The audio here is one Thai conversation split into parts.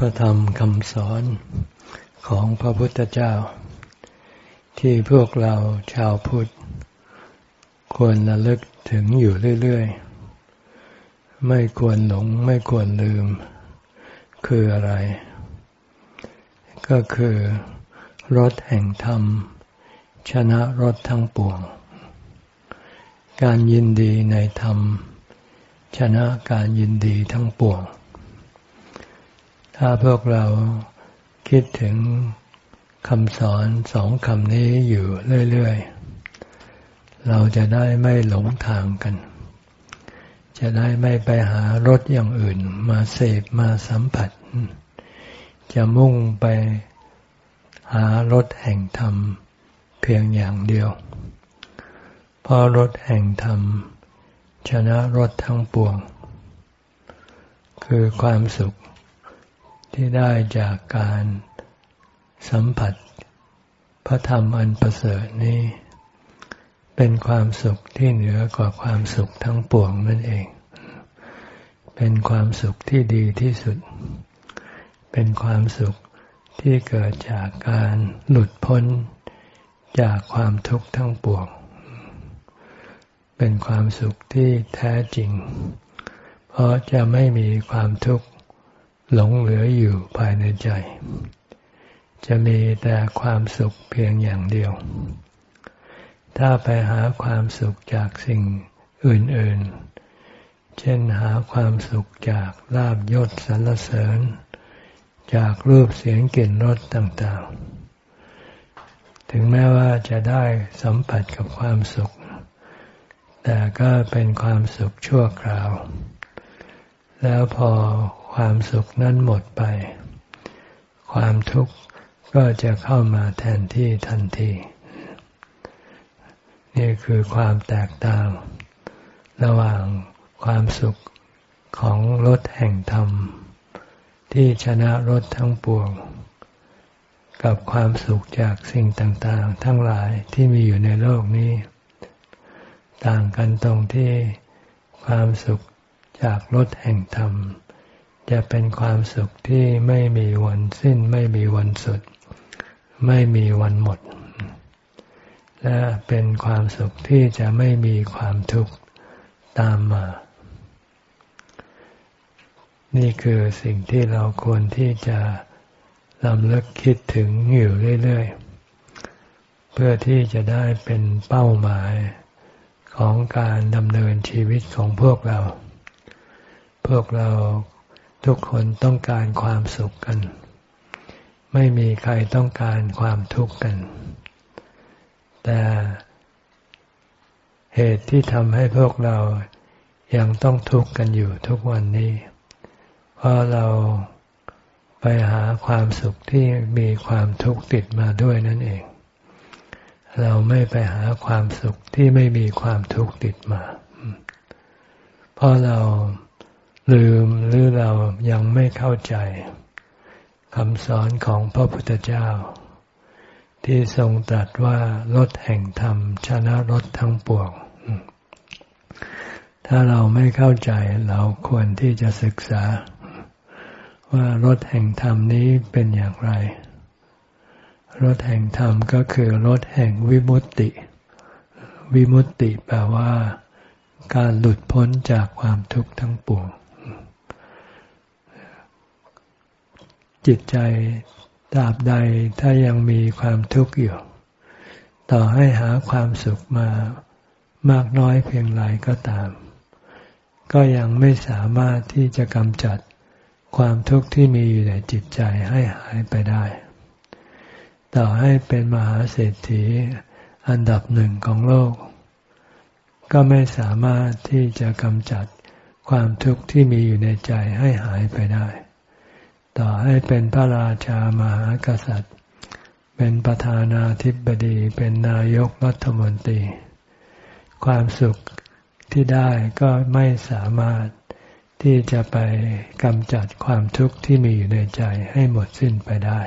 พระธรรมคำสอนของพระพุทธเจ้า ที่พวกเราชาวพุทธ ควรระลึกถึงอยู่เรื่อย ๆ ไม่ควรหลงไม่ควรลืม คืออะไร ก็คือรถแห่งธรรม ชนะรถทั้งปวง การยินดีในธรรม ชนะการยินดีทั้งปวง ถ้าพวกเราคิดถึงคำสอนสองคำนี้อยู่เรื่อย ๆ เราจะได้ไม่หลงทางกัน จะได้ไม่ไปหารถอย่างอื่น มาเสพมาสัมผัส จะมุ่งไปหารถแห่งธรรมเพียงอย่างเดียว เพราะรถแห่งธรรม ชนะรถทั้งปวง คือความสุข ที่ได้จากการสัมผัส พระธรรมอันประเสริฐนี้ เป็นความสุขที่เหนือกว่าความสุขทั้งปวงนั่นเอง เป็นความสุขที่ดีที่สุด เป็นความสุขที่เกิดจากการหลุดพ้นจากความทุกข์ทั้งปวง เป็นความสุขที่แท้จริง เพราะจะไม่มีความทุกข์ หลงเหลืออยู่ภายในใจ จะมีแต่ความสุขเพียงอย่างเดียว ถ้าไปหาความสุขจากสิ่งอื่น ๆ เช่นหาความสุขจากลาบยศสรรเสริญ จากรูปเสียงกลิ่นรสต่าง ๆ ถึงแม้ว่าจะได้สัมผัสกับความสุข แต่ก็เป็นความสุขชั่วคราว แล้วพอ ความสุขนั้นหมดไป ความทุกข์ก็จะเข้ามาแทนที่ทันที นี่คือความแตกต่าง ระหว่างความสุขของรถแห่งธรรม ที่ชนะรถทั้งปวง กับความสุขจากสิ่งต่าง ๆ ทั้งหลายที่มีอยู่ในโลกนี้ ต่างกันตรงที่ความสุขจากรถแห่งธรรม จะเป็นความสุขที่ไม่มีวันสิ้น ไม่มีวันสุด ไม่มีวันหมด และเป็นความสุขที่จะไม่มีความทุกข์ตามมา นี่คือสิ่งที่เราควรที่จะลำลิกคิดถึงอยู่เรื่อยๆ เพื่อที่จะได้เป็นเป้าหมายของการดำเนินชีวิตของพวกเรา พวกเรา ทุกคนต้องการความสุขกัน ไม่มีใครต้องการความทุกข์กัน แต่เหตุที่ทำให้พวกเรายังต้องทุกข์กันอยู่ทุกวันนี้ เพราะเราไปหาความสุขที่มีความทุกข์ติดมาด้วยนั่นเอง เราไม่ไปหาความสุขที่ไม่มีความทุกข์ติดมา เพราะเรา ลืมหรือเรายังไม่เข้าใจคำสอนของพระพุทธเจ้า ที่ทรงตรัสว่ารถแห่งธรรม ชนะรถทั้งปวง ถ้าเราไม่เข้าใจเราควรที่จะศึกษา ว่ารถแห่งธรรมนี้เป็นอย่างไร รถแห่งธรรมก็คือรถแห่งวิมุตติ วิมุตติแปลว่า การหลุดพ้นจากความทุกข์ทั้งปวง จิตใจตราบใดถ้ายังมีความทุกข์อยู่ ต่อให้หาความสุขมามากน้อยเพียงไรก็ตาม ก็ยังไม่สามารถที่จะกำจัดความทุกข์ที่มีอยู่ในจิตใจให้หายไปได้ ต่อให้เป็นมหาเศรษฐีอันดับหนึ่งของโลก ก็ไม่สามารถที่จะกำจัดความทุกข์ที่มีอยู่ในใจให้หายไปได้ ต่อให้เป็นพระราชามหากษัตริย์ เป็นประธานาธิบดีเป็นนายกรัฐมนตรี ความสุขที่ได้ก็ไม่สามารถที่จะไปกำจัดความทุกข์ที่มีอยู่ในใจให้หมดสิ้นไปได้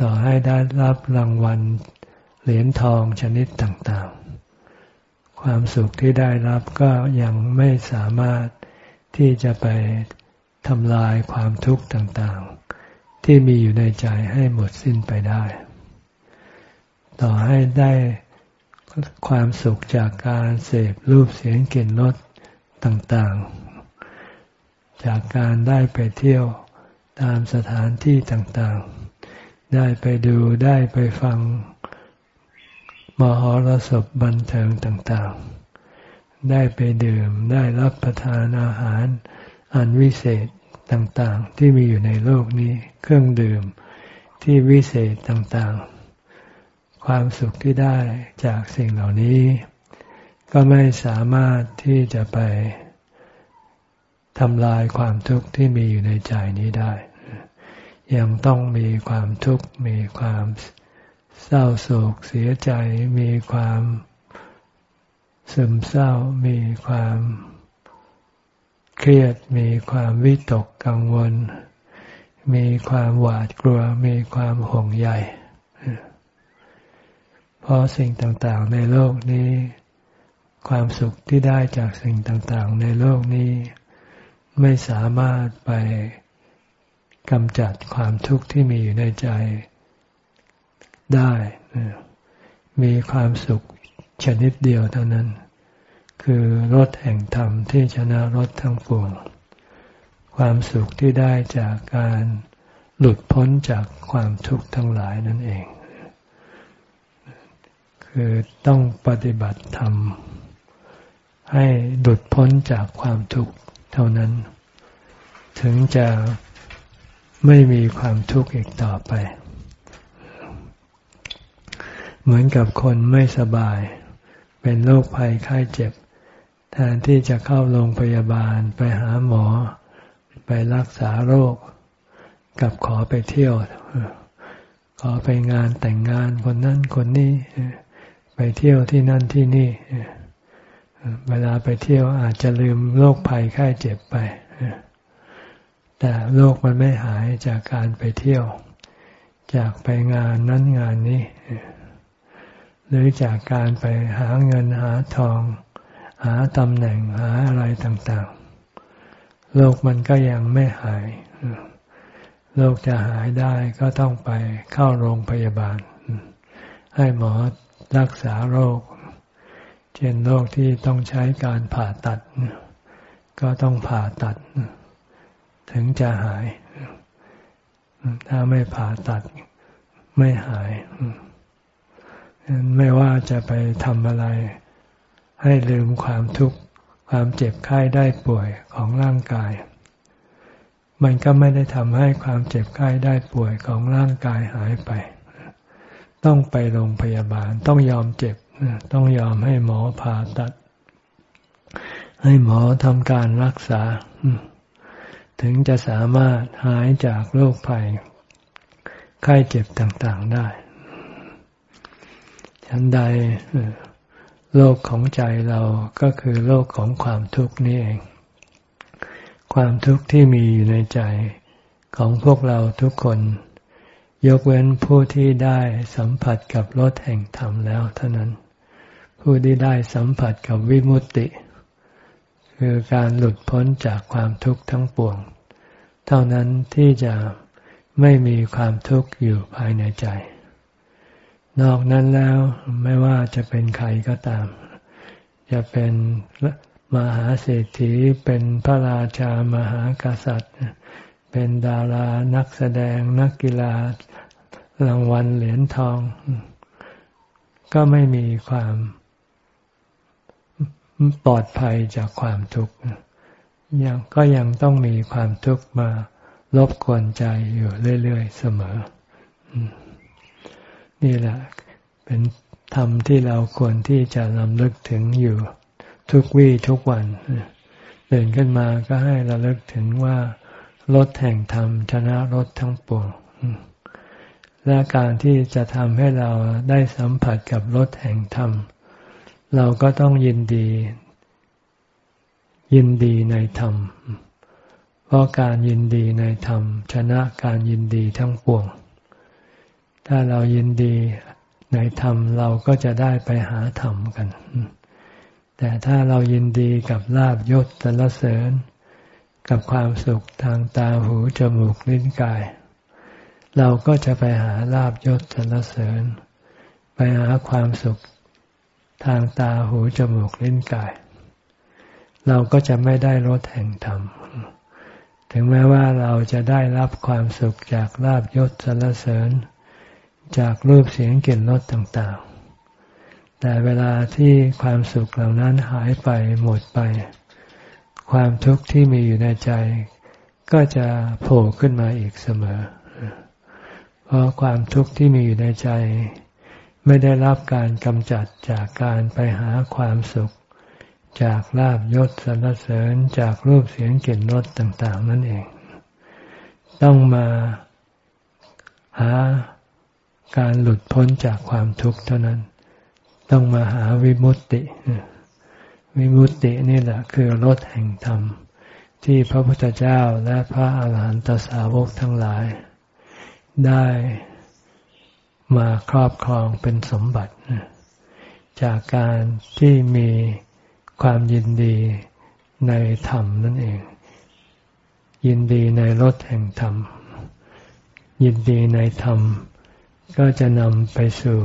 ต่อให้ได้รับรางวัลเหรียญทองชนิดต่างๆ ความสุขที่ได้รับก็ยังไม่สามารถที่จะไป ทำลายความทุกข์ต่างๆ ที่มีอยู่ในใจให้หมดสิ้นไปได้ ต่อให้ได้ความสุขจากการเสพรูปเสียงกลิ่นรสต่างๆ จากการได้ไปเที่ยวตามสถานที่ต่างๆ ได้ไปดูได้ไปฟังมหรสพบันเทิงต่างๆ ได้ไปดื่มได้รับประทานอาหาร อันวิเศษต่างๆ ที่มีอยู่ในโลกนี้ เครื่องดื่มที่วิเศษต่างๆ ความสุขที่ได้จากสิ่งเหล่านี้ ก็ไม่สามารถที่จะไปทำลายความทุกข์ที่มีอยู่ในใจนี้ได้ ยังต้องมีความทุกข์ มีความเศร้าโศกเสียใจ มีความซึมเศร้า มีความ เครียดมีความวิตกกังวล มีความหวาดกลัว มีความห่วงใยเพราะสิ่งต่างๆ ในโลกนี้ ความสุขที่ได้จากสิ่งต่างๆ ในโลกนี้ ไม่สามารถไปกำจัดความทุกข์ที่มีอยู่ในใจได้ มีความสุขชนิดเดียวเท่านั้น คือรถแห่งธรรมที่ชนะรถทั้งปวง ความสุขที่ได้จากการหลุดพ้นจากความทุกข์ทั้งหลายนั่นเอง คือต้องปฏิบัติธรรม ให้หลุดพ้นจากความทุกข์เท่านั้น ถึงจะไม่มีความทุกข์อีกต่อไป เหมือนกับคนไม่สบาย เป็นโรคภัยไข้เจ็บ แทนที่จะเข้าโรงพยาบาลไปหาหมอ ไปรักษาโรค กับขอไปเที่ยว ขอไปงานแต่งงานคนนั้นคนนี้ ไปเที่ยวที่นั่นที่นี่ เวลาไปเที่ยวอาจจะลืมโรคภัยไข้เจ็บไป แต่โรคมันไม่หายจากการไปเที่ยว จากไปงานนั้นงานนี้ หรือจากการไปหาเงินหาทอง หาตำแหน่งหาอะไรต่างๆโรคมันก็ยังไม่หายโรคจะหายได้ก็ต้องไปเข้าโรงพยาบาล ให้หมอรักษาโรค เช่นโรคที่ต้องใช้การผ่าตัด ก็ต้องผ่าตัด ถึงจะหาย ถ้าไม่ผ่าตัดไม่หาย ไม่ว่าจะไปทำอะไร ให้ลืมความทุกข์ความเจ็บไข้ได้ป่วยของร่างกาย มันก็ไม่ได้ทำให้ความเจ็บไข้ได้ป่วยของร่างกายหายไป ต้องไปโรงพยาบาลต้องยอมเจ็บต้องยอมให้หมอผ่าตัด ให้หมอทำการรักษา ถึงจะสามารถหายจากโรคภัยไข้เจ็บต่างๆได้ ฉันใด โลกของใจเราก็คือโลกของความทุกข์นี่เอง ความทุกข์ที่มีอยู่ในใจของพวกเราทุกคน ยกเว้นผู้ที่ได้สัมผัสกับรสแห่งธรรมแล้วเท่านั้น ผู้ที่ได้สัมผัสกับวิมุตติ คือการหลุดพ้นจากความทุกข์ทั้งปวง เท่านั้นที่จะไม่มีความทุกข์อยู่ภายในใจ นอกนั้นแล้วไม่ว่าจะเป็นใครก็ตาม จะเป็นมหาเศรษฐีเป็นพระราชามหากษัตริย์ เป็นดารานักแสดงนักกีฬารางวัลเหรียญทอง ก็ไม่มีความปลอดภัยจากความทุกข์ยังก็ยังต้องมีความทุกข์มารบกวนใจอยู่เรื่อย ๆ เสมอ นี่แหละ เป็นธรรมที่เราควรที่จะลำลึกถึงอยู่ทุกวี่ทุกวันเดินขึ้นมาก็ให้เราลิกถึงว่ารถแห่งธรรมชนะรถทั้งปวงและการที่จะทำให้เราได้สัมผัสกับรถแห่งธรรม เราก็ต้องยินดี ยินดีในธรรม เพราะการยินดีในธรรม ชนะการยินดีทั้งปวง ถ้าเรายินดีในธรรมเราก็จะได้ไปหาธรรมกัน แต่ถ้าเรายินดีกับลาบยศสรรเสริญ กับความสุขทางตาหูจมูกลิ้นกาย เราก็จะไปหาลาบยศสรรเสริญ ไปหาความสุขทางตาหูจมูกลิ้นกาย เราก็จะไม่ได้รสแห่งธรรม ถึงแม้ว่าเราจะได้รับความสุขจากลาบยศสรรเสริญ จากรูปเสียงกลิ่นรสต่างๆ แต่เวลาที่ความสุขเหล่านั้นหายไปหมดไป ความทุกข์ที่มีอยู่ในใจ ก็จะโผล่ขึ้นมาอีกเสมอ เพราะความทุกข์ที่มีอยู่ในใจ ไม่ได้รับการกำจัดจากการไปหาความสุข จากลาบยศสรรเสริญจากรูปเสียงกลิ่นรสต่าง ๆ นั่นเอง ต้องมาหา การหลุดพ้นจากความทุกข์เท่านั้น ต้องมาหาวิมุตติ วิมุตตินี่แหละคือรถแห่งธรรม ที่พระพุทธเจ้าและพระอาหารหันตสาวกทั้งหลาย ได้มาครอบครองเป็นสมบัติ จากการที่มีความยินดีในธรรมนั่นเอง ยินดีในรถแห่งธรรม ยินดีในธรรม ก็จะนำไปสู่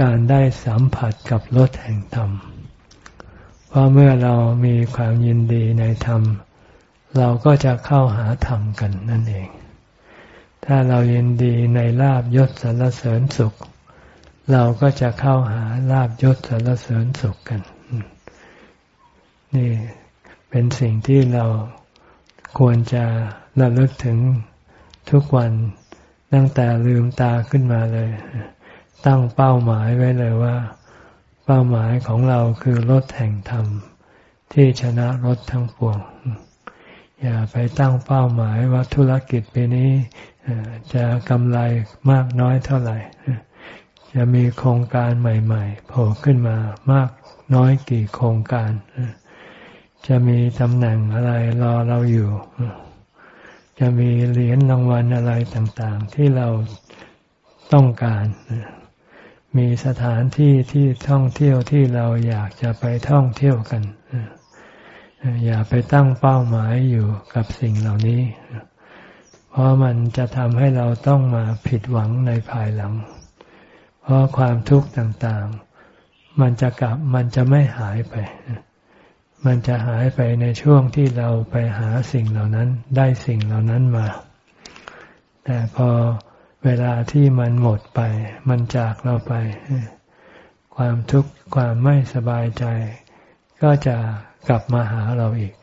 การได้สัมผัสกับรถแห่งธรรม เพราะเมื่อเรามีความยินดีในธรรม เราก็จะเข้าหาธรรมกันนั่นเอง ถ้าเรายินดีในลาบยศสรรเสริญสุข เราก็จะเข้าหาลาบยศสรรเสริญสุขกัน นี่เป็นสิ่งที่เราควรจะระลึกถึงทุกวัน ตั้งแต่ลืมตาขึ้นมาเลย ตั้งเป้าหมายไว้เลยว่า เป้าหมายของเราคือรถแห่งธรรม ที่ชนะรถทั้งปวง อย่าไปตั้งเป้าหมายว่าธุรกิจปีนี้จะกำไรมากน้อยเท่าไหร่ จะมีโครงการใหม่ๆโผล่ขึ้นมามากน้อยกี่โครงการ จะมีตำแหน่งอะไรรอเราอยู่ จะมีเหรียญรางวัลอะไรต่างๆ ที่เราต้องการ มีสถานที่ที่ท่องเที่ยวที่เราอยากจะไปท่องเที่ยวกัน อย่าไปตั้งเป้าหมายอยู่กับสิ่งเหล่านี้ เพราะมันจะทำให้เราต้องมาผิดหวังในภายหลัง เพราะความทุกข์ต่างๆ มันจะกลับมันจะไม่หายไป มันจะหายไปในช่วงที่เราไปหาสิ่งเหล่านั้น ได้สิ่งเหล่านั้นมา แต่พอเวลาที่มันหมดไป มันจากเราไป ความทุกข์ความไม่สบายใจ ก็จะกลับมาหาเราอีก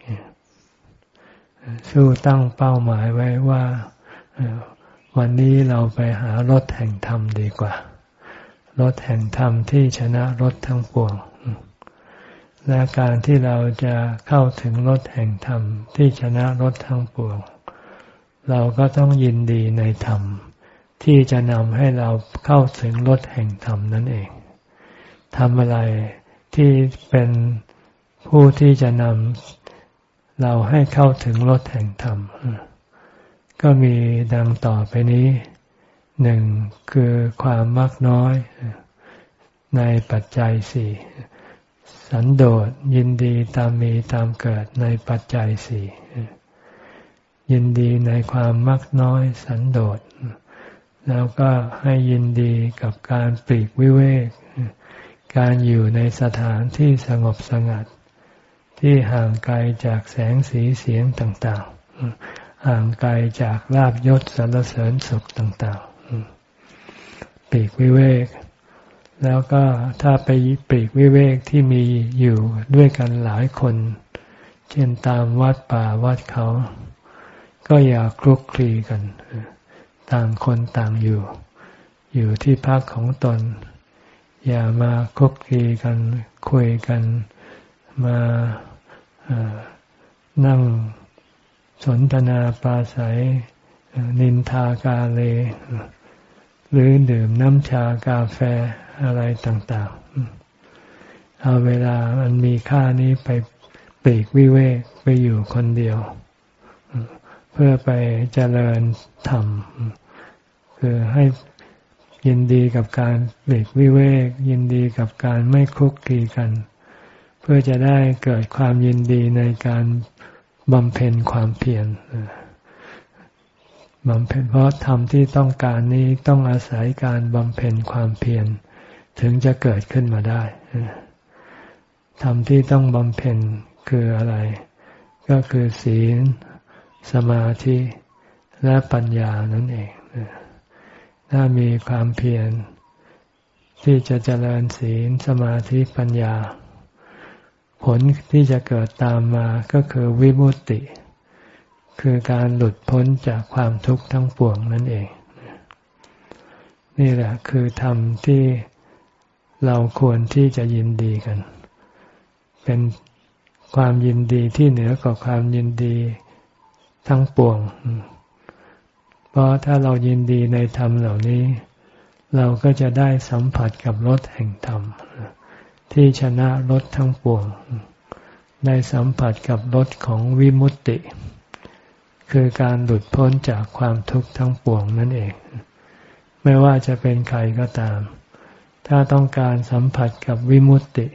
สู้ตั้งเป้าหมายไว้ว่าวันนี้เราไปหารถแห่งธรรมดีกว่า รถแห่งธรรมที่ชนะรถทั้งปวง และการที่เราจะเข้าถึงรถแห่งธรรมที่ชนะรถทั้งปวง เราก็ต้องยินดีในธรรม ที่จะนำให้เราเข้าถึงรถแห่งธรรมนั่นเองทำอะไรที่เป็นผู้ที่จะนำเราให้เข้าถึงรถแห่งธรรม ก็มีดังต่อไปนี้หนึ่งคือความมักน้อยในปัจจัยสี่ สันโดษยินดีตามมีตามเกิดในปัจจัยสี่ยินดีในความมักน้อยสันโดษแล้วก็ให้ยินดีกับการปลีกวิเวก การอยู่ในสถานที่สงบสงัด ที่ห่างไกลจากแสงสีเสียงต่างๆ ห่างไกลจากลาบยศสรรเสริญสุขต่างๆ ปีกวิเวก แล้วก็ถ้าไปปีกวิเวกที่มีอยู่ด้วยกันหลายคน เช่นตามวัดป่าวัดเขา ก็อย่าคลุกคลีกัน ต่างคนต่างอยู่ อยู่ที่พักของตน อย่ามาคลุกคลีกัน คุยกันมานั่งสนทนาปาศัยนินทากาเล หรือดื่มน้ำชากาแฟ อะไรต่างๆ เอาเวลามันมีค่านี้ไปปีกวิเวกไปอยู่คนเดียว เพื่อไปเจริญธรรม คือให้ยินดีกับการปลีกวิเวก ยินดีกับการไม่คุกคีกัน เพื่อจะได้เกิดความยินดีในการบำเพ็ญความเพียรบำเพ็ญเพราะธรรมที่ต้องการนี้ต้องอาศัยการบำเพ็ญความเพียร ถึงจะเกิดขึ้นมาได้ธรรมที่ต้องบำเพ็ญคืออะไร ก็คือศีล สมาธิ และปัญญานั่นเอง ถ้ามีความเพียรที่จะเจริญศีล สมาธิ ปัญญา ผลที่จะเกิดตามมาก็คือวิมุตติ คือการหลุดพ้นจากความทุกข์ทั้งปวงนั่นเอง นี่แหละคือธรรมที่ เราควรที่จะยินดีกัน เป็นความยินดีที่เหนือกว่าความยินดีทั้งปวง เพราะถ้าเรายินดีในธรรมเหล่านี้ เราก็จะได้สัมผัสกับรสแห่งธรรม ที่ชนะรสทั้งปวง ได้สัมผัสกับรสของวิมุตติ คือการหลุดพ้นจากความทุกข์ทั้งปวงนั่นเอง ไม่ว่าจะเป็นใครก็ตาม ถ้าต้องการสัมผัสกับวิมุตติ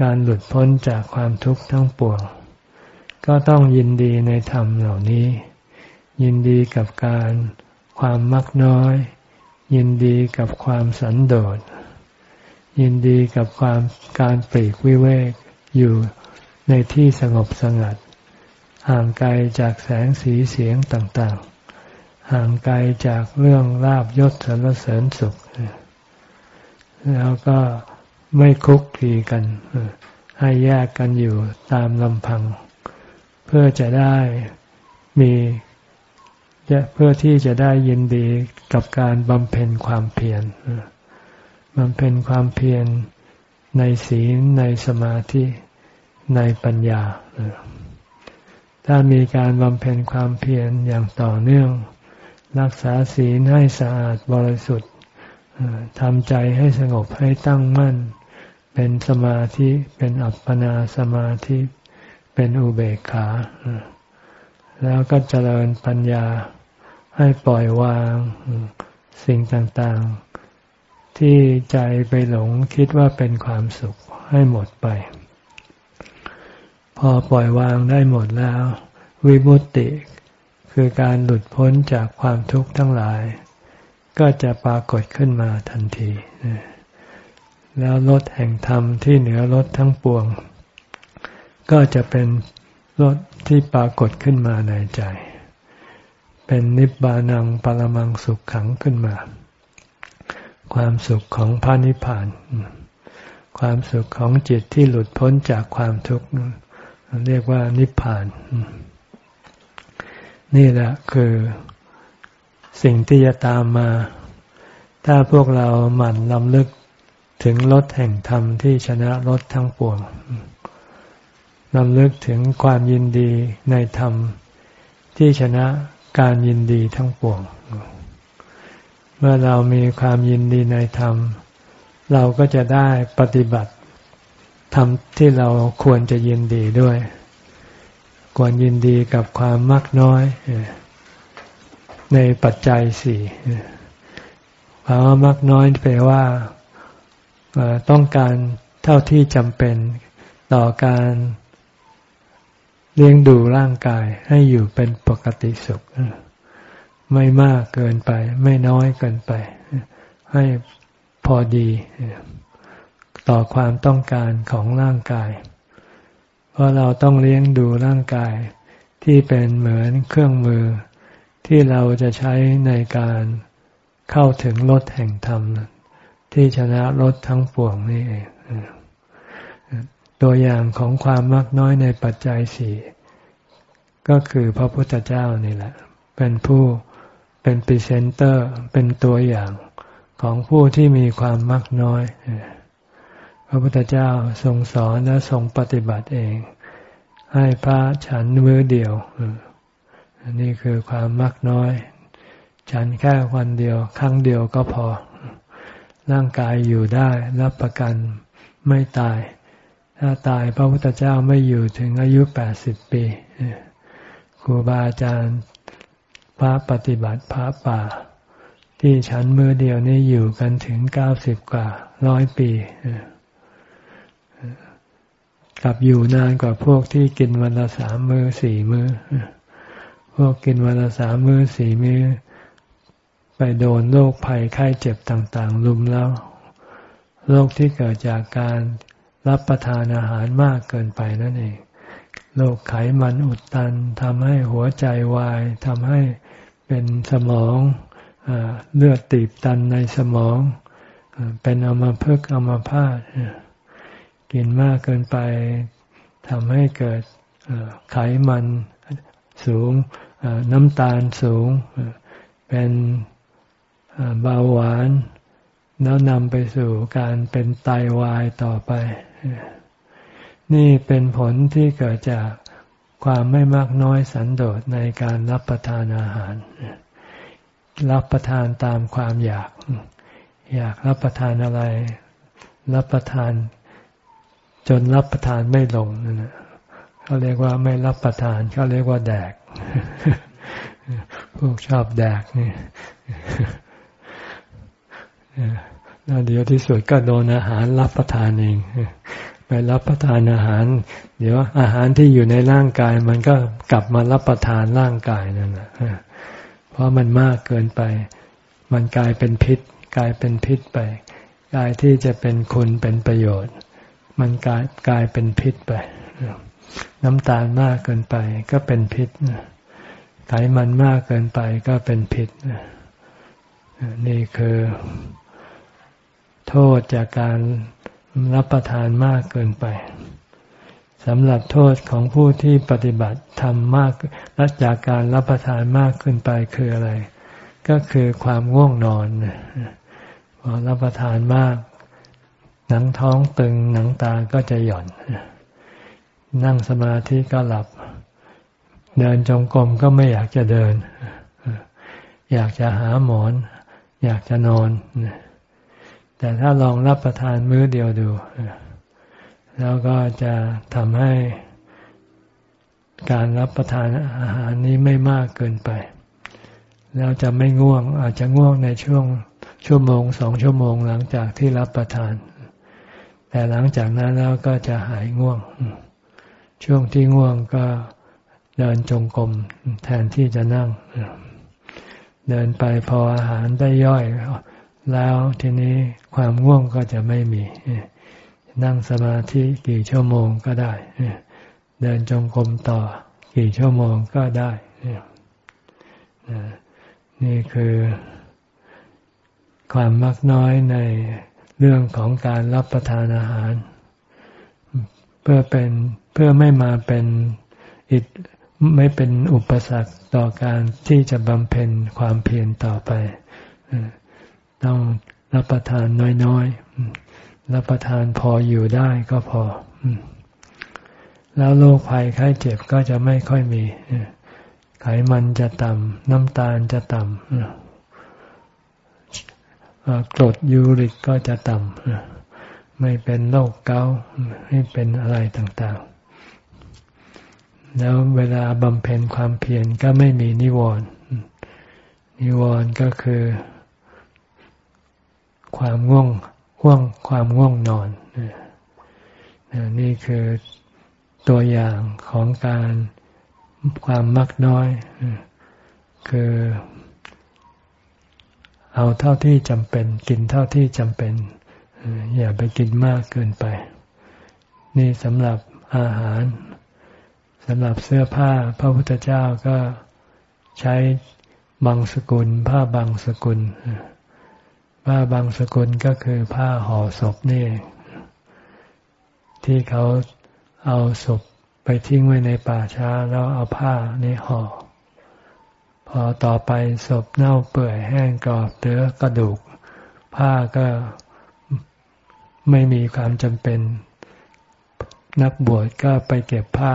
การหลุดพ้นจากความทุกข์ทั้งปวง ก็ต้องยินดีในธรรมเหล่านี้ ยินดีกับการความมักน้อย ยินดีกับความสันโดษ ยินดีกับความการปลีกวิเวกอยู่ในที่สงบสงัด ห่างไกลจากแสงสีเสียงต่างๆ ห่างไกลจากเรื่องลาบยศสรรเสริญสุข แล้วก็ไม่คุกคีกัน ให้แยกกันอยู่ตามลำพัง เพื่อจะได้มีเพื่อที่จะได้ยินดีกับการบำเพ็ญความเพียรบำเพ็ญความเพียรในศีลในสมาธิในปัญญา ถ้ามีการบำเพ็ญความเพียรอย่างต่อเนื่อง รักษาศีลให้สะอาดบริสุทธิ์ ทำใจให้สงบให้ตั้งมั่น เป็นสมาธิเป็นอัปปนาสมาธิเป็นอุเบกขา แล้วก็เจริญปัญญาให้ปล่อยวาง สิ่งต่างๆ ที่ใจไปหลงคิดว่าเป็นความสุขให้หมดไป พอปล่อยวางได้หมดแล้ว วิมุตติ คือการหลุดพ้นจากความทุกข์ทั้งหลาย ก็จะปรากฏขึ้นมาทันที แล้วรถแห่งธรรมที่เหนือรถทั้งปวง ก็จะเป็นรถที่ปรากฏขึ้นมาในใจ เป็นนิบานังปรมังสุขขังขึ้นมา ความสุขของพระนิพพาน ความสุขของจิตที่หลุดพ้นจากความทุกข์เรียกว่านิพพาน นี่แหละคือ สิ่งที่จะตามมา ถ้าพวกเราหมั่นลำลึกถึงรถแห่งธรรมที่ชนะรถทั้งปวงลำลึกถึงความยินดีในธรรมที่ชนะการยินดีทั้งปวง เมื่อเรามีความยินดีในธรรม เราก็จะได้ปฏิบัติธรรมที่เราควรจะยินดีด้วย ควรยินดีกับความมักน้อย ในปัจจัยสี่คำว่ามักน้อยแปลว่าต้องการเท่าที่จำเป็นต่อการเลี้ยงดูร่างกายให้อยู่เป็นปกติสุข ไม่มากเกินไป ไม่น้อยเกินไป ให้พอดี ต่อความต้องการของร่างกาย เพราะเราต้องเลี้ยงดูร่างกายที่เป็นเหมือนเครื่องมือ ที่เราจะใช้ในการเข้าถึงรถแห่งธรรม ที่ชนะรถทั้งปวงนี่เองตัวอย่างของความมากน้อยในปัจจัยสี่ก็คือพระพุทธเจ้านี่แหละ เป็นผู้เป็นพรีเซนเตอร์เป็นตัวอย่างของผู้ที่มีความมักน้อย พระพุทธเจ้าทรงสอนและทรงปฏิบัติเอง ให้พระฉันมือเดียว อันนี้คือความมักน้อย ฉันแค่วันเดียว ครั้งเดียวก็พอ ร่างกายอยู่ได้รับประกันไม่ตาย ถ้าตายพระพุทธเจ้าไม่อยู่ถึงอายุแปดสิบปีครูบาอาจารย์พระปฏิบัติพระป่า ที่ฉันมือเดียวนี่อยู่กันถึงเก้าสิบกว่าร้อยปีกลับอยู่นานกว่าพวกที่กินวันละสามมือสี่มือ พวกกินวันละสามมือ้อสี่มือ้อ ไปโดนโรคภัยไข้เจ็บต่างๆ ลุมแล้วโรคที่เกิดจากการรับประทานอาหารมากเกินไปนั่นเองโรคไขมันอุดตันทำให้หัวใจวายทำให้เป็นสมองเลือดตีบตันในสมอง เป็นอมาพึกอมาพาตกินมากเกินไปทำให้เกิดไขมัน สูงน้ำตาลสูง เป็นเบาหวาน แล้วนำไปสู่การเป็นไตาวายต่อไป นี่เป็นผลที่เกิดจากความไม่มากน้อยสันโดษในการรับประทานอาหาร รับประทานตามความอยาก อยากรับประทานอะไร รับประทานจนรับประทานไม่ลงนั่นแหละ เขาเรียกว่าไม่รับประทานเขาเรียกว่าแดก พวกชอบแดกนี่แล้วเดี๋ยวที่สุดก็โดนอาหารรับประทานเองไปรับประทานอาหาร เดี๋ยวอาหารที่อยู่ในร่างกาย มันก็กลับมารับประทานร่างกายนั่นแหละเพราะมันมากเกินไป มันกลายเป็นพิษ กลายเป็นพิษไป กลายที่จะเป็นคุณเป็นประโยชน์ มันกลายกลายเป็นพิษไป น้ำตาลมากเกินไปก็เป็นพิษไขมันมากเกินไปก็เป็นพิษนี่คือโทษจากการรับประทานมากเกินไปสำหรับโทษของผู้ที่ปฏิบัติทำมากและจากการรับประทานมากขึ้นไปคืออะไร ก็คือความง่วงนอนพอรับประทานมาก หนังท้องตึงหนังตาก็จะหย่อน นั่งสมาธิก็หลับ เดินจงกรมก็ไม่อยากจะเดิน อยากจะหาหมอน อยากจะนอน แต่ถ้าลองรับประทานมื้อเดียวดู แล้วก็จะทำให้การรับประทานอาหารนี้ไม่มากเกินไป แล้วจะไม่ง่วง อาจจะง่วงในช่วงชั่วโมงสองชั่วโมงหลังจากที่รับประทาน แต่หลังจากนั้นแล้วก็จะหายง่วง ช่วงที่ง่วงก็เดินจงกรมแทนที่จะนั่ง เดินไปพออาหารได้ย่อย แล้วทีนี้ความง่วงก็จะไม่มี นั่งสมาธิกี่ชั่วโมงก็ได้ เดินจงกรมต่อกี่ชั่วโมงก็ได้ นี่คือความมักน้อยในเรื่องของการรับประทานอาหาร เพื่อเป็นเพื่อไม่มาเป็นอิดไม่เป็นอุปสรรคต่อการที่จะบำเพ็ญความเพียรต่อไป ต้องรับประทานน้อยๆ รับประทานพออยู่ได้ก็พอ แล้วโรคภัยไข้เจ็บก็จะไม่ค่อยมี ไขมันจะต่ำน้ำตาลจะต่ำกรดยูริกก็จะต่ำ ไม่เป็นโรคเกาไม่เป็นอะไรต่างๆ แล้วเวลาบำเพ็ญความเพียรก็ไม่มีนิวรณ์นิวรณ์ก็คือ ความง่วงห่วงความง่วงนอนนี่คือตัวอย่างของการความมักน้อย คือเอาเท่าที่จำเป็น กินเท่าที่จำเป็น อย่าไปกินมากเกินไป นี่สำหรับอาหารสำหรับเสื้อผ้าพระพุทธเจ้าก็ใช้บางสกุล ผ้าบางสกุล ผ้าบางสกุลก็คือผ้าห่อศพนี่ที่เขาเอาศพไปทิ้งไว้ในป่าช้า แล้วเอาผ้านี่ห่อพอต่อไปศพเน่าเปื่อยแห้งกรอบเหลือกระดูก ผ้าก็ ไม่มีความจำเป็น นักบวชก็ไปเก็บผ้า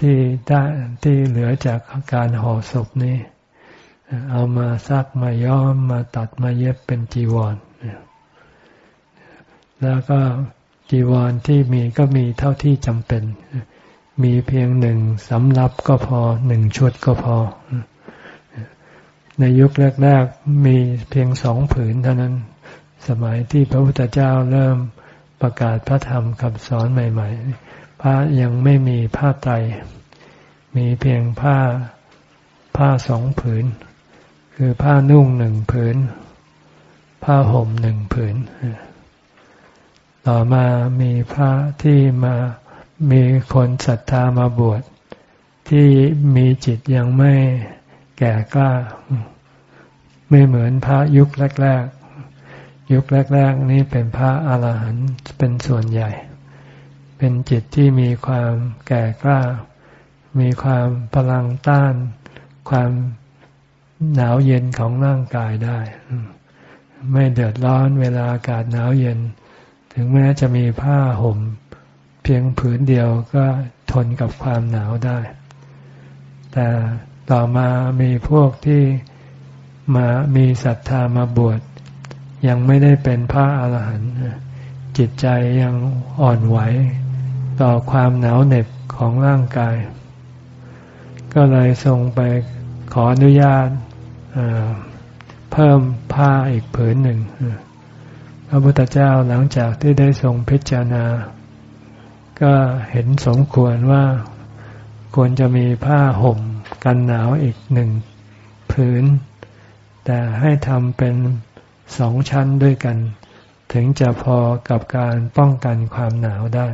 ที่ได้ที่เหลือจากการห่อศพนี้ เอามาซักมาย้อมมาตัดมาเย็บเป็นจีวร แล้วก็จีวรที่มีก็มีเท่าที่จำเป็น มีเพียงหนึ่งสำรับก็พอหนึ่งชุดก็พอ ในยุคแรกๆมีเพียงสองผืนเท่านั้น สมัยที่พระพุทธเจ้าเริ่มประกาศพระธรรมคำสอนใหม่ ๆ พระยังไม่มีผ้าไตร มีเพียงผ้าผ้าสองผืน คือผ้านุ่งหนึ่งผืน ผ้าห่มหนึ่งผืน ต่อมามีพระที่มามีคนศรัทธามาบวชที่มีจิตยังไม่แก่กล้า ไม่เหมือนพระยุคแรกๆ ยุคแรก ๆ นี้เป็นพระอาหารหันต์เป็นส่วนใหญ่ เป็นจิตที่มีความแก่กล้า มีความพลังต้าน ความหนาวเย็นของร่างกายได้ ไม่เดือดร้อนเวลาอากาศหนาวเย็น ถึงแม้จะมีผ้าห่ม เพียงผืนเดียวก็ทนกับความหนาวได้ แต่ต่อมามีพวกที่มามีศรัทธามาบวช ยังไม่ได้เป็นพระอาหารหันต์จิตใจยังอ่อนไหว ต่อความหนาวเหน็บของร่างกาย ก็เลยทรงไปขออนุญาตเพิ่มผ้าอีกผืนหนึ่งพระพุทธเจ้าหลังจากที่ได้ทรงพิจารณา ก็เห็นสมควรว่าควรจะมีผ้าห่มกันหนาวอีกหนึ่งผืน แต่ให้ทำเป็น สองชั้นด้วยกัน ถึงจะพอกับการป้องกันความหนาวได้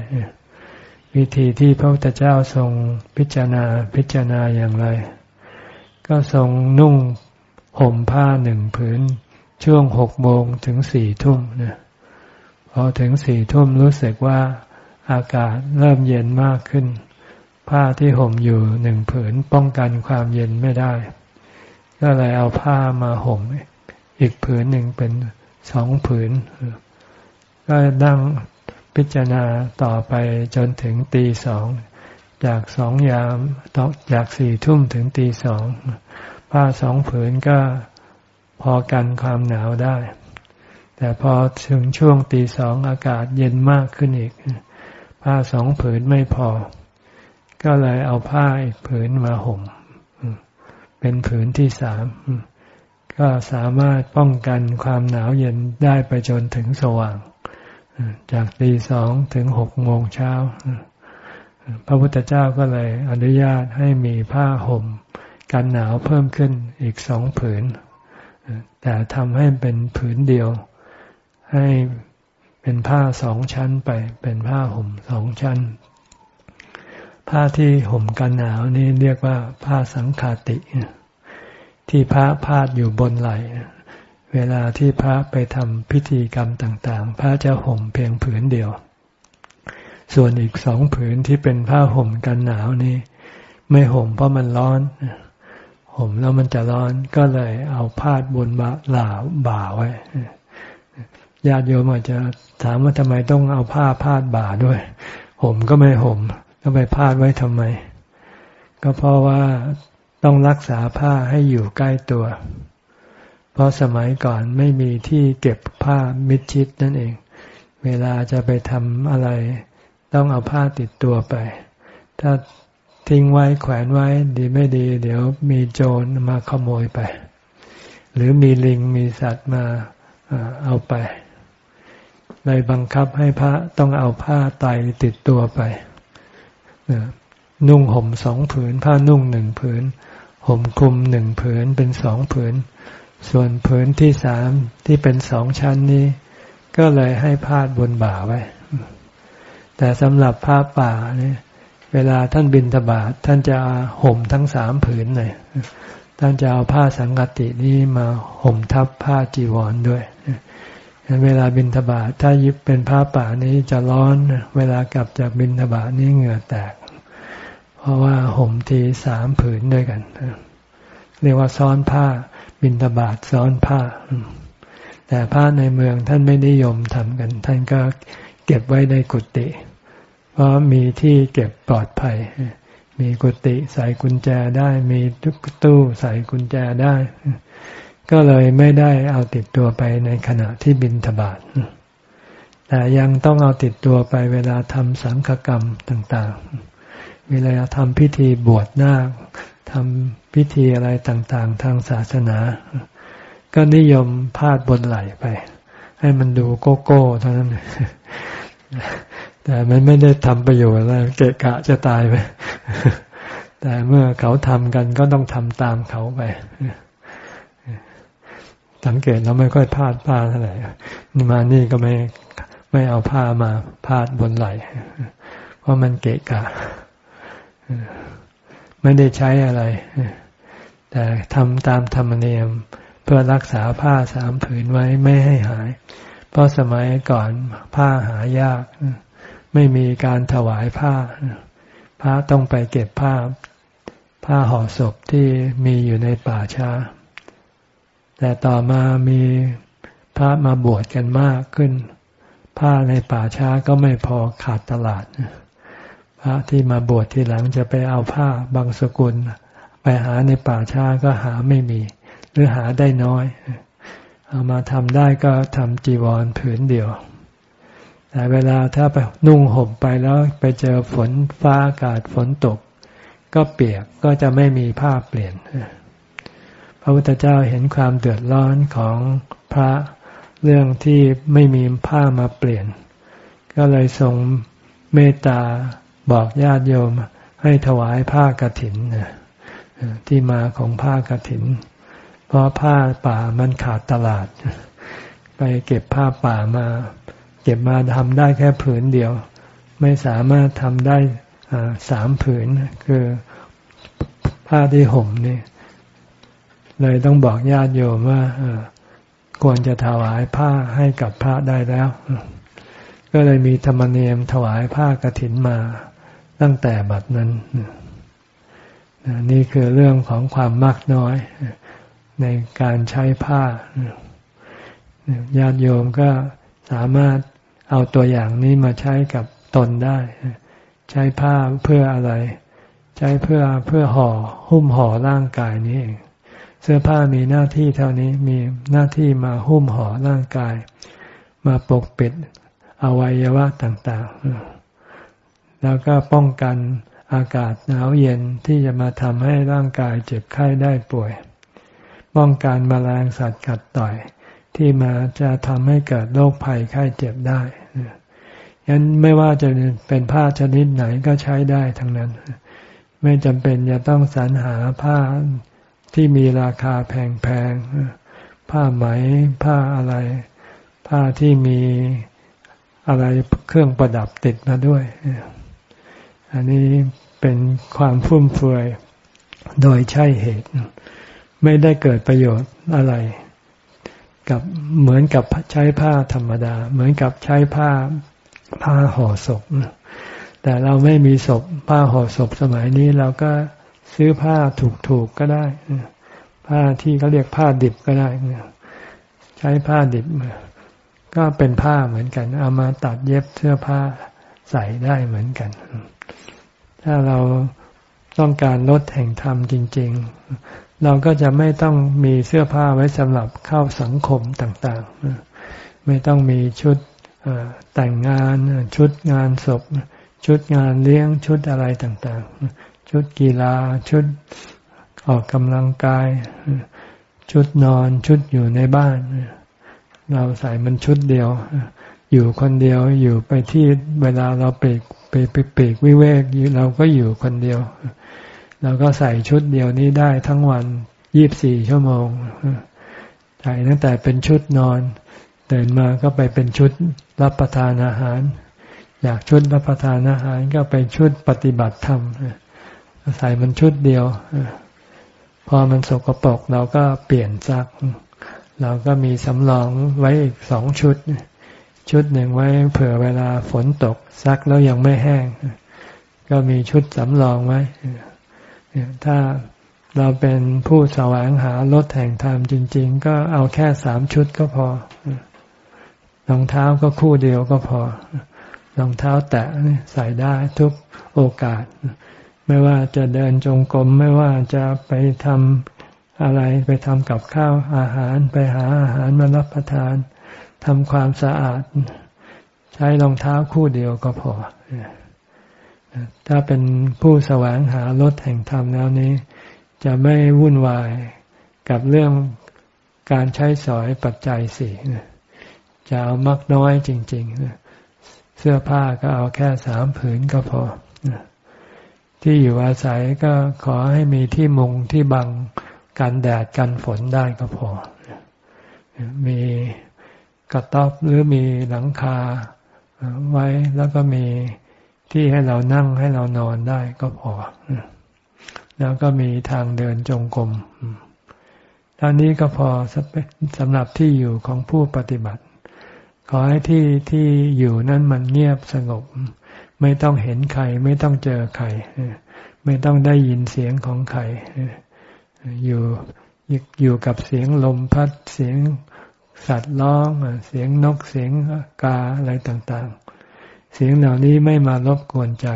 วิธีที่พระพุทธเจ้าทรงพิจารณาพิจารณาอย่างไร ก็ทรงนุ่งห่มผ้าหนึ่งผืน ช่วงหกโมงถึงสี่ทุ่มนะพอถึงสี่ทุ่มรู้สึกว่าอากาศเริ่มเย็นมากขึ้น ผ้าที่ห่มอยู่หนึ่งผืนป้องกันความเย็นไม่ได้ ก็เลยเอาผ้ามาห่ม อีกผืนหนึ่งเป็นสองผืน ก็ดังพิจารณาต่อไปจนถึงตีสอง จากสองยามต่อจากสี่ทุ่มถึงตีสอง ผ้าสองผืนก็พอกันความหนาวได้ แต่พอถึงช่วงตีสองอากาศเย็นมากขึ้นอีก ผ้าสองผืนไม่พอ ก็เลยเอาผ้าอีกผืนมาห่ม เป็นผืนที่สาม ก็สามารถป้องกันความหนาวเย็นได้ไปจนถึงสว่าง จากตีสองถึงหกโมงเช้า พระพุทธเจ้าก็เลยอนุญาตให้มีผ้าห่ม กันหนาวเพิ่มขึ้นอีกสองผืน แต่ทำให้เป็นผืนเดียว ให้เป็นผ้าสองชั้นไป เป็นผ้าห่มสองชั้น ผ้าที่ห่มกันหนาวนี่เรียกว่าผ้าสังขาติ ที่พระพาดอยู่บนไหลเวลาที่พระไปทำพิธีกรรมต่าง ๆ พระจะห่มเพียงผืนเดียว ส่วนอีกสองผืนที่เป็นผ้าห่มกันหนาวนี่ไม่ห่มเพราะมันร้อนห่มแล้วมันจะร้อนก็เลยเอาพาดบนบ่าหลาบ่าไว้ญาติโยมอาจจะถามว่าทำไมต้องเอาผ้าพาดบ่าด้วย ห่มก็ไม่ห่มก็ไปพาดไว้ทำไม ก็เพราะว่า ต้องรักษาผ้าให้อยู่ใกล้ตัว เพราะสมัยก่อนไม่มีที่เก็บผ้ามิดชิดนั่นเอง เวลาจะไปทำอะไร ต้องเอาผ้าติดตัวไป ถ้าทิ้งไว้แขวนไว้ดีไม่ดี เดี๋ยวมีโจรมาขโมยไป หรือมีลิงมีสัตว์มาเอาไปเลยบังคับให้พระต้องเอาผ้าไตติดตัวไป นุ่งห่มสองผืน ผ้านุ่งหนึ่งผืน ห่มคลุมหนึ่งผืนเป็นสองผืน ส่วนผืนที่สามที่เป็นสองชั้นนี้ ก็เลยให้พาดบนบ่าไว้ แต่สำหรับผ้าป่าเนี่ยเวลาท่านบินทบาทท่านจะห่มทั้งสามผืนเลยท่านจะเอาผ้าสังกตินี้มาห่มทับผ้าจีวรด้วยเวลาบินทบาทถ้ายิบเป็นผ้าป่านี้จะร้อน เวลากลับจากบินทบาทนี้เหงื่อแตก เพราะว่าห่มทีสามผืนด้วยกัน เรียกว่าซ้อนผ้าบินทบาทซ้อนผ้า แต่ผ้าในเมืองท่านไม่นิยมทำกัน ท่านก็เก็บไว้ในกุฏิเพราะมีที่เก็บปลอดภัย มีกุฏิใส่กุญแจได้ มีตู้ใส่กุญแจได้ ก็เลยไม่ได้เอาติดตัวไปในขณะที่บินทบาทแต่ยังต้องเอาติดตัวไปเวลาทำสังฆกรรมต่าง ๆ เวลาทำพิธีบวชนาคทำพิธีอะไรต่างๆ ทางศาสนา ก็นิยมพาดบนไหลไป ให้มันดูโกโก้เท่านั้นแต่มันไม่ได้ทำประโยชน์อะไรเกะกะจะตายไปแต่เมื่อเขาทำกันก็ต้องทำตามเขาไปสังเกตเราไม่ค่อยพลาดผ้าเท่าไหร่นี่มานี่ก็ไม่ไม่เอาผ้ามาพาดบนไหล เพราะมันเกะกะ ไม่ได้ใช้อะไร แต่ทำตามธรรมเนียมเพื่อรักษาผ้าสามผืนไว้ไม่ให้หาย เพราะสมัยก่อนผ้าหายาก ไม่มีการถวายผ้า พระต้องไปเก็บผ้า ผ้าห่อศพที่มีอยู่ในป่าช้า แต่ต่อมามีพระมาบวชกันมากขึ้น ผ้าในป่าช้าก็ไม่พอขาดตลาดพ ระที่มาบวชทีหลังจะไปเอาผ้าบางสกุล ไปหาในป่าช้าก็หาไม่มี หรือหาได้น้อย เอามาทำได้ก็ทำจีวรผืนเดียว แต่เวลาถ้าไปนุ่งห่มไปแล้วไปเจอฝนฟ้าอากาศฝนตก ก็เปียกก็จะไม่มีผ้าเปลี่ยน พระพุทธเจ้าเห็นความเดือดร้อนของพระเรื่องที่ไม่มีผ้ามาเปลี่ยน ก็เลยทรงเมตตา บอกญาติโยมให้ถวายผ้ากรถินที่มาของผ้ากรถิน เพราะผ้าป่ามันขาดตลาด ไปเก็บผ้าป่ามา เก็บมาทำได้แค่ผืนเดียว ไม่สามารถทำได้สามผืน คือผ้าที่ห่มนี่เลยต้องบอกญาติโยมว่าควรจะถวายผ้าให้กับพระได้แล้ว ก็เลยมีธรรมเนียมถวายผ้ากรถินมา ตั้งแต่บัดนั้น นี่คือเรื่องของความมากน้อยในการใช้ผ้าญาติโยมก็สามารถเอาตัวอย่างนี้มาใช้กับตนได้ ใช้ผ้าเพื่ออะไร ใช้เพื่อเพื่อห่อหุ้มห่อร่างกายนี้เองเสื้อผ้ามีหน้าที่เท่านี้มีหน้าที่มาหุ้มห่อร่างกาย มาปกปิดอวัยวะต่าง ๆ แล้วก็ป้องกันอากาศหนาวเย็นที่จะมาทำให้ร่างกายเจ็บไข้ได้ป่วย ป้องกันมแมลงสัตว์กัดต่อย ที่มาจะทำให้เกิดโรคภัยไข้เจ็บได้ยันไม่ว่าจะเป็นผ้าชนิดไหนก็ใช้ได้ทั้งนั้น ไม่จำเป็นจะต้องสรรหาผ้าที่มีราคาแพงๆ ผ้าไหม ผ้าอะไร ผ้าที่มีอะไรเครื่องประดับติดมาด้วย อันนี้เป็นความฟุ่มเฟือย โดยใช่เหตุ ไม่ได้เกิดประโยชน์อะไร กับเหมือนกับใช้ผ้าธรรมดา เหมือนกับใช้ผ้าผ้าห่อศพแต่เราไม่มีศพผ้าห่อศพสมัยนี้เราก็ซื้อผ้าถูกๆกก็ได้ผ้าที่เขาเรียกผ้าดิบก็ได้ใช้ผ้าดิบก็เป็นผ้าเหมือนกัน เอามาตัดเย็บเสื้อผ้าใส่ได้เหมือนกัน ถ้าเราต้องการลดแห่งธรรมจริง ๆ เราก็จะไม่ต้องมีเสื้อผ้าไว้สำหรับเข้าสังคมต่าง ๆ ไม่ต้องมีชุดแต่งงานชุดงานศพ ชุดงานเลี้ยงชุดอะไรต่าง ๆ ชุดกีฬาชุดออกกำลังกาย ชุดนอนชุดอยู่ในบ้าน เราใส่มันชุดเดียว อยู่คนเดียวอยู่ไปที่เวลาเราไป ไปปเปกวิเวกเราก็อยู่คนเดียว เราก็ใส่ชุดเดียวนี้ได้ทั้งวันยี่บสี่ชั่วโมงใส่ตั้งแต่เป็นชุดนอนเดินมาก็ไปเป็นชุดรับประทานอาหาร อยากชุดรับประทานอาหารก็ไปชุดปฏิบัติธรรมใส่มันชุดเดียวพอมันสกปรกเราก็เปลี่ยนซัก เราก็มีสำรองไว้อีกสองชุด ชุดหนึ่งไว้เผื่อเวลาฝนตกซักแล้วยังไม่แห้ง ก็มีชุดสำรองไว้ ถ้าเราเป็นผู้แสวงหารถแห่งธรรมจริง ๆ ก็เอาแค่สามชุดก็พอรองเท้าก็คู่เดียวก็พอรองเท้าแตะใส่ได้ทุกโอกาส ไม่ว่าจะเดินจงกรมไม่ว่าจะไปทำอะไรไปทำกับข้าวอาหารไปหาอาหารมารับประทาน ทำความสะอาด ใช้รองเท้าคู่เดียวก็พอ ถ้าเป็นผู้แสวงหารถแห่งธรรมแล้วนี้ จะไม่วุ่นวายกับเรื่องการใช้สอยปัจจัยสี่จะเอามักน้อยจริง ๆ เสื้อผ้าก็เอาแค่สามผืนก็พอ ที่อยู่อาศัยก็ขอให้มีที่มุงที่บังกันแดดกันฝนได้ก็พอ มี กระต๊อบหรือมีหลังคาไว้แล้วก็มีที่ให้เรานั่งให้เรานอนได้ก็พอ แล้วก็มีทางเดินจงกรมตอนนี้ก็พอสำหรับที่อยู่ของผู้ปฏิบัติ ขอให้ที่ที่อยู่นั้นมันเงียบสงบ ไม่ต้องเห็นใคร ไม่ต้องเจอใคร ไม่ต้องได้ยินเสียงของใคร อยู่อยู่กับเสียงลมพัดเสียง สัตว์ร้องเสียงนกเสียงกาอะไรต่างๆ เสียงเหล่านี้ไม่มารบกวนใจ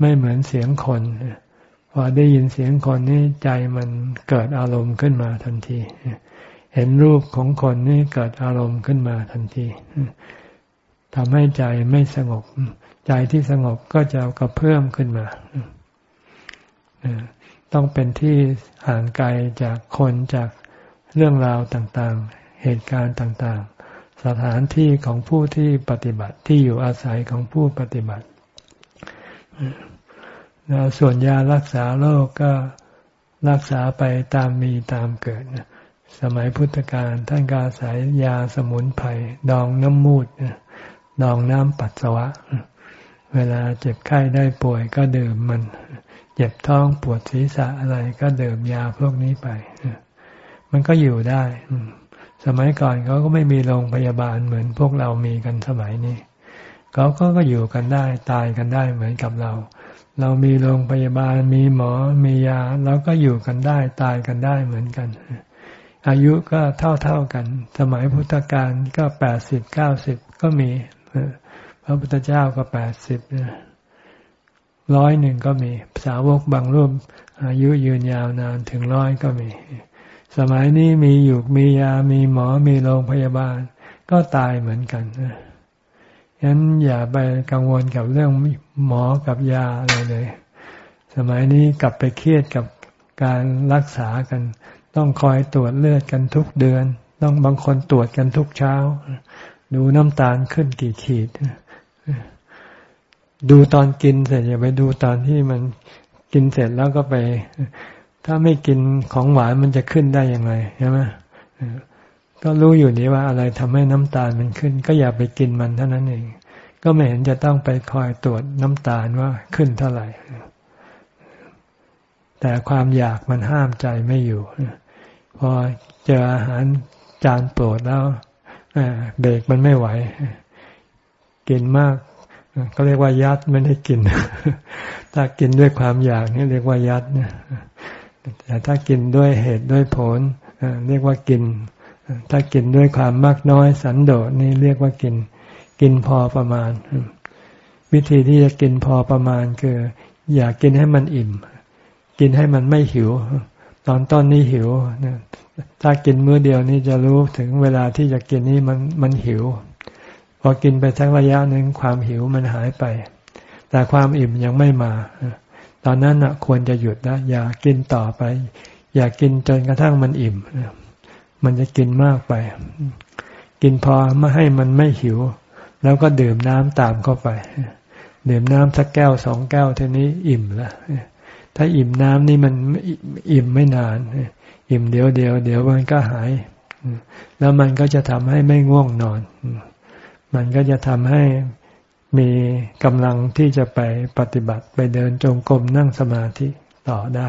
ไม่เหมือนเสียงคนพอได้ยินเสียงคนนี่ใจมันเกิดอารมณ์ขึ้นมาทันที เห็นรูปของคนนี่เกิดอารมณ์ขึ้นมาทันทีทำให้ใจไม่สงบ ใจที่สงบก็จะกระเพิ่มขึ้นมาต้องเป็นที่ห่างไกลจากคนจากเรื่องราวต่างๆ เหตุการณ์ต่างๆ สถานที่ของผู้ที่ปฏิบัติที่อยู่อาศัยของผู้ปฏิบัติแล้วส่วนยารักษาโรคกก็รักษาไปตามมีตามเกิดสมัยพุทธกาลท่านก็อาศัยยาสมุนไพรดองน้ำมูดดองน้ำปัสสาวะ เวลาเจ็บไข้ได้ป่วยก็ดื่มมัน เจ็บท้องปวดศีรษะอะไรก็ดื่มยาพวกนี้ไป มันก็อยู่ได้ สมัยก่อนเขาก็ไม่มีโรงพยาบาลเหมือนพวกเรามีกันสมัยนี้เขาก็ก็อยู่กันได้ตายกันได้เหมือนกับเรา เรามีโรงพยาบาลมีหมอมียาเราก็อยู่กันได้ตายกันได้เหมือนกัน อายุก็เท่าเท่ากัน สมัยพุทธกาลก็แปดสิบเก้าสิบก็มีพระพุทธเจ้าก็แปดสิบร้อยหนึ่งก็มี สาวกบางรูปอายุยืนยาวนานถึงร้อยก็มี สมัยนี้มีอยู่มียา มีหมอ มีโรงพยาบาล ก็ตายเหมือนกันฉะนั้นอย่าไปกังวลกับเรื่องหมอกับยาอะไรเลย สมัยนี้กลับไปเครียดกับการรักษากัน ต้องคอยตรวจเลือดกันทุกเดือน ต้องบางคนตรวจกันทุกเช้า ดูน้ำตาลขึ้นกี่ขีด ดูตอนกินเสร็จอย่าไปดูตอนที่มันกินเสร็จแล้วก็ไป ถ้าไม่กินของหวานมันจะขึ้นได้ยังไงใช่ไหมก็รู้อยู่นี้ว่าอะไรทำให้น้ำตาลมันขึ้น ก็อย่าไปกินมันเท่านั้นเอง ก็ไม่เห็นจะต้องไปคอยตรวจน้ำตาลว่าขึ้นเท่าไหร่ แต่ความอยากมันห้ามใจไม่อยู่ พอเจออาหารจานโปรดแล้วเบรกมันไม่ไหว กินมาก ก็เรียกว่ายัดไม่ได้กิน ถ้ากินด้วยความอยากนี่เรียกว่ายัดเนี่ย แต่ถ้ากินด้วยเหตุด้วยผลเรียกว่ากิน ถ้ากินด้วยความมากน้อยสันโดษนี่เรียกว่ากิน กินพอประมาณ วิธีที่จะกินพอประมาณคือ อย่ากินให้มันอิ่ม กินให้มันไม่หิว ตอนต้นนี้หิวถ้ากินมื้อเดียวนี่จะรู้ถึงเวลาที่จะกินนี่มันมันหิว พอกินไปสักระยะหนึ่งความหิวมันหายไป แต่ความอิ่มยังไม่มา ตอนนั้นนะควรจะหยุดนะอย่ากินต่อไป อย่ากินจนกระทั่งมันอิ่มมันจะกินมากไป กินพอไม่ให้มันไม่หิว แล้วก็ดื่มน้ำตามเข้าไปดื่มน้ำสักแก้วสองแก้วเท่านี้อิ่มล้วถ้าอิ่มน้ำนี่มันอิ่มไม่นาน อิ่มเดี๋ยวเดียวเดี๋ยวมันก็หาย แล้วมันก็จะทำให้ไม่ง่วงนอน มันก็จะทำให้ มีกำลังที่จะไปปฏิบัติไปเดินจงกรมนั่งสมาธิต่อได้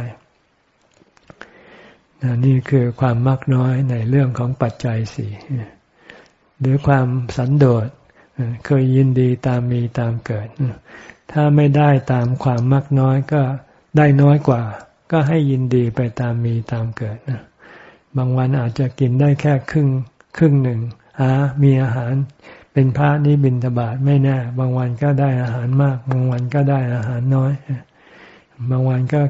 นี่คือความมากน้อยในเรื่องของปัจจัยสี่หรือความสันโดษเคยยินดีตามมีตามเกิด ถ้าไม่ได้ตามความมากน้อยก็ได้น้อยกว่า ก็ให้ยินดีไปตามมีตามเกิดบางวันอาจจะกินได้แค่ครึ่งครึ่งหนึ่งหามีอาหาร เป็นพระนี่บินทบาทไม่แน่ บางวันก็ได้อาหารมาก บางวันก็ได้อาหารน้อย บางวันก็